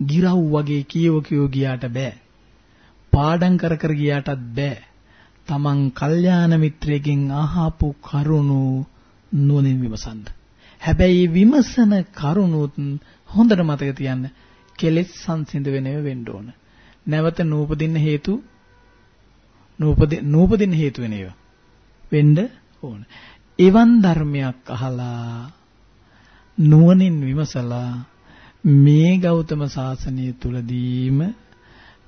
[SPEAKER 2] ගිරව් වගේ කියව කියව ගියාට බෑ පාඩම් කර කර ගියාටත් බෑ. තමන් කල්යාණ මිත්‍රයෙක්ගෙන් අහපු කරුණු නුවණින් විමසන්න. හැබැයි විමසන කරුණුත් හොඳට මතක තියන්න කෙලෙස් සංසිඳ වෙනව වෙන්න ඕන. නැවත නූපදින්න හේතු නූපදි නූපදින හේතු වෙන ඒවා වෙන්න ඕන. එවන් ධර්මයක් අහලා නුවණින් විමසලා මේ ගෞතම සාසනය තුලදීම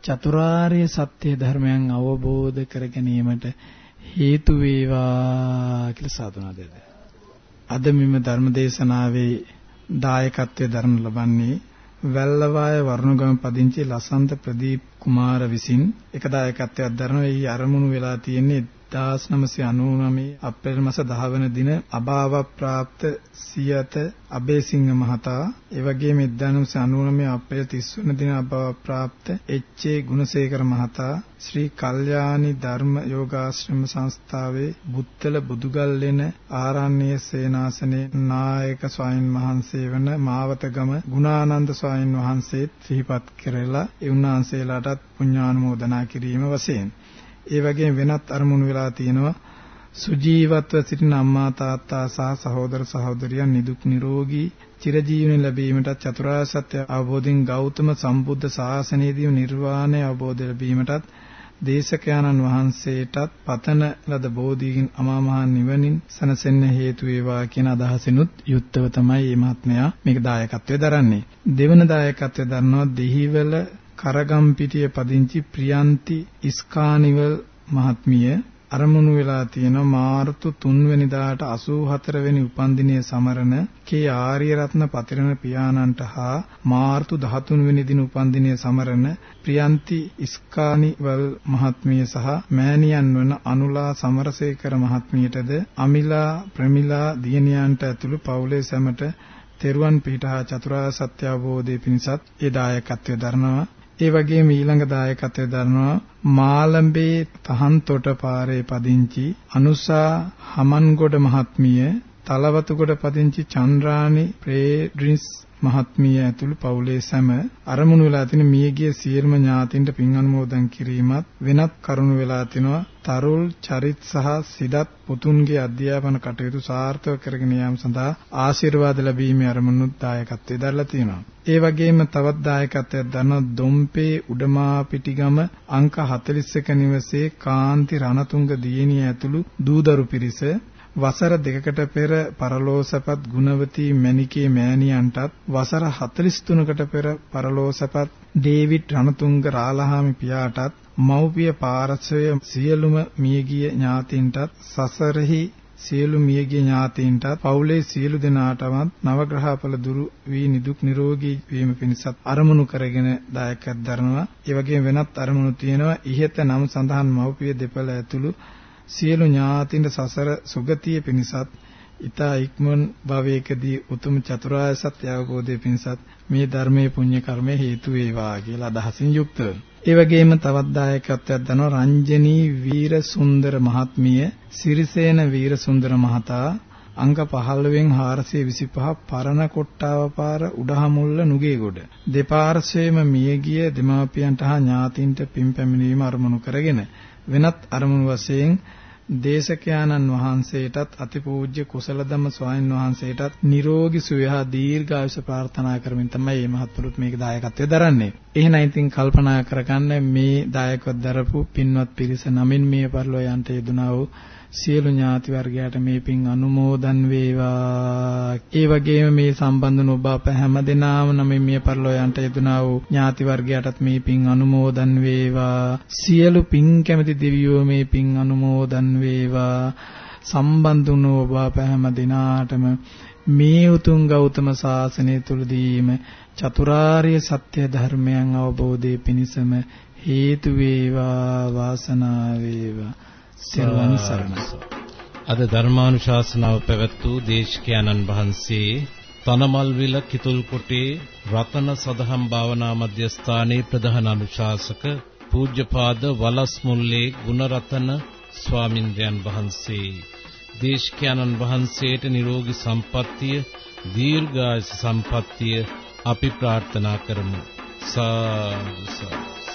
[SPEAKER 2] චතුරාර්ය සත්‍ය ධර්මයන් අවබෝධ කර ගැනීමට හේතු වේවා කියලා සාදුනාදද. අද මෙම ධර්ම දේශනාවේ දායකත්වයේ දරන ලබන්නේ වැල්ලවාය වරුණගම පදිංචි ලසන්ත ප්‍රදීප් කුමාර විසින් එක දායකත්වයක් දරන ඒ අරමුණු වෙලා තියෙන්නේ 1999 අප්‍රේල් මාස 10 වන දින අභාව ප්‍රාප්ත සියත අබේසිංහ මහතා ඒ වගේම 1999 අප්‍රේල් 30 වන දින අභාව ප්‍රාප්ත එච්.ඒ. ගුණසේකර මහතා ශ්‍රී කල්යාණි ධර්ම යෝගාශ්‍රම සංස්ථාවේ බුත්තල බුදුගල්ලෙන ආරණ්‍ය සේනාසනේ නායක ස්වාමින් වහන්සේ වන මාවතගම ගුණානන්ද ස්වාමින් වහන්සේත් සිහිපත් කරලා ඒ උන්වහන්සේලාටත් පුණ්‍යානුමෝදනා කිරීම වශයෙන් ඒ වගේම වෙනත් අරමුණු වෙලා තියෙනවා සුජීවත්ව සිටින අම්මා තාත්තා සහ සහෝදර සහෝදරියන් නිදුක් නිරෝගී චිරජීවන ලැබීමට චතුරාර්ය සත්‍ය අවබෝධයෙන් ගෞතම සම්බුද්ධ ශාසනයේදී නිර්වාණය අවබෝධ ලැබීමටත් දේශකයන්න් වහන්සේටත් පතන ලද බෝධීන් අමා මහ නිවනින් සනසෙන්න හේතු වේවා කියන අදහසිනුත් යුක්තව තමයි මේ මහත්මයා මේක දායකත්වයේ දරන්නේ. දෙවන දායකත්වයේ දරනවා දෙහිවල කරගම්පිටිය පදිංචි ප්‍රියන්ති ඉස්කානිවල් මහත්මිය අරමුණු වෙලා තියෙන මාර්තු 3 වෙනිදාට 84 වෙනි උපන්දිනයේ සමරන කේ ආර්යරත්න පතිරණ පියාණන්ට හා මාර්තු 13 වෙනි දින උපන්දිනයේ සමරන ප්‍රියන්ති ඉස්කානිවල් මහත්මිය සහ මෑණියන් වන අනුලා සමරසේකර මහත්මියටද අමිලා ප්‍රමිලා දියණියන්ට ඇතුළු පවුලේ සැමට තෙරුවන් පිහිටා චතුරාර්ය සත්‍ය අවබෝධයේ පිණිසත් ඒ දායකත්වය දරනවා. ඒ වගේම ඊළඟ දායකත්වයේ දරනවා මාලඹේ තහන්තොට පාරේ පදිංචි අනුසා හමන්ගොඩ මහත්මිය තලවතුගොඩ පදිංචි චන්ද්‍රානි ප්‍රේඩ්‍රිස් මහත්මිය ඇතුළු පවුලේ සැම අරමුණු වෙලා තින මියගිය සියලුම ඥාතින්ට පින් අනුමෝදන් කිරීමත් වෙනත් කරුණු වෙලා තිනවා තරුල් චරිත් සහ සිදත් පුතුන්ගේ අධ්‍යාපන කටයුතු සාර්ථක කරගෙන යාම සඳහා ආශිර්වාද ලැබීමේ අරමුණුත් දායකත්වයේ දරලා තියෙනවා. ඒ වගේම තවත් දායකත්වයක් දරන දොම්පේ උඩමා පිටිගම අංක 41 නිවසේ කාන්ති රණතුංග දියණිය ඇතුළු දූදරු පිරිස වසර දෙකකට පෙර පරලෝසපත් ගුණවතී මණිකේ මෑණියන්ටත් වසර 43කට පෙර පරලෝසපත් ඩේවිඩ් රණතුංග රාලහාමි පියාටත් මව්පිය පාර්ශවය සියලුම මියගිය ඥාතීන්ටත් සසරෙහි සියලු මියගිය ඥාතීන්ටත් පවුලේ සියලු දෙනාටමත් නවග්‍රහඵල දුරු වී නිදුක් නිරෝගී වීම පිණිසත් අරමුණු කරගෙන දායකත්ව දරනවා. ඒ වගේම වෙනත් අරමුණු තියෙනවා. ඉහත නම් සඳහන් මව්පිය දෙපළ ඇතුළු සියලු ඥාතින්ට සසර සුගතිය පිණිසත් ඊතා ඉක්මන් භවයකදී උතුම් චතුරාර්ය සත්‍ය අවබෝධය පිණිසත් මේ ධර්මයේ පුණ්‍ය කර්මය හේතු වේවා කියලා අදහසින් යුක්තව. ඒ වගේම තවත් දායකත්වයක් දනවා රංජනී වීරසුන්දර මහත්මිය, සිරිසේන වීරසුන්දර මහතා, අංක 15න් 425 පරණ කොට්ටාව පාර උඩහමුල්ල නුගේගොඩ දෙපාර්ශ්වයේම මියගිය දෙමාපියන්ට හා ඥාතීන්ට පින් පැමිණීම අරමුණු කරගෙන වෙනත් අරමුණු වශයෙන් දේශකයාණන් වහන්සේටත් අතිපූජ්‍ය කුසලධම්ම ස්වාමීන් වහන්සේටත් නිරෝගී සුවය හා දීර්ඝායුෂ ප්‍රාර්ථනා කරමින් තමයි මේ මහත්තුරුත් මේක දායකත්වයේ දරන්නේ. එහෙනම් ඉතින් කල්පනා කරගන්න මේ දායකත්ව දරපු පින්වත් පිරිස නමින් මේ පරිලෝ යන්ට යෙදුනා වූ සියලු ඥාති වර්ගයාට මේ පින් අනුමෝදන් වේවා. ඒ වගේම මේ සම්බන්ධන ඔබ අප හැමදෙනාම නමින් මිය පරලෝ යන්ට යෙදුනා වූ ඥාති වර්ගයාටත් මේ පින් අනුමෝදන් වේවා. සියලු පින් කැමති දෙවියෝ මේ පින් අනුමෝදන් වේවා. සම්බන්ධ වුණු ඔබ අප හැමදෙනාටම මේ උතුම් ගෞතම සාසනය තුලදීම චතුරාර්ය සත්‍ය ධර්මයන් අවබෝධයේ පිණසම හේතු වේවා වාසනාව වේවා තෙරුවන් සරණයි.
[SPEAKER 1] අද ධර්මානුශාසනාව පැවැත් වූ දේශකයන්න් වහන්සේ තනමල්විල කිතුල්කොටේ රතන සදහම් භාවනා මධ්‍යස්ථානයේ ප්‍රධාන අනුශාසක පූජ්‍යපාද වලස්මුල්ලේ ගුණරතන ස්වාමින්ද්‍රයන් වහන්සේ. දේශකයන්න් වහන්සේට නිරෝගී සම්පන්නිය දීර්ඝායස සම්පන්නිය අපි ප්‍රාර්ථනා කරමු. සාදු.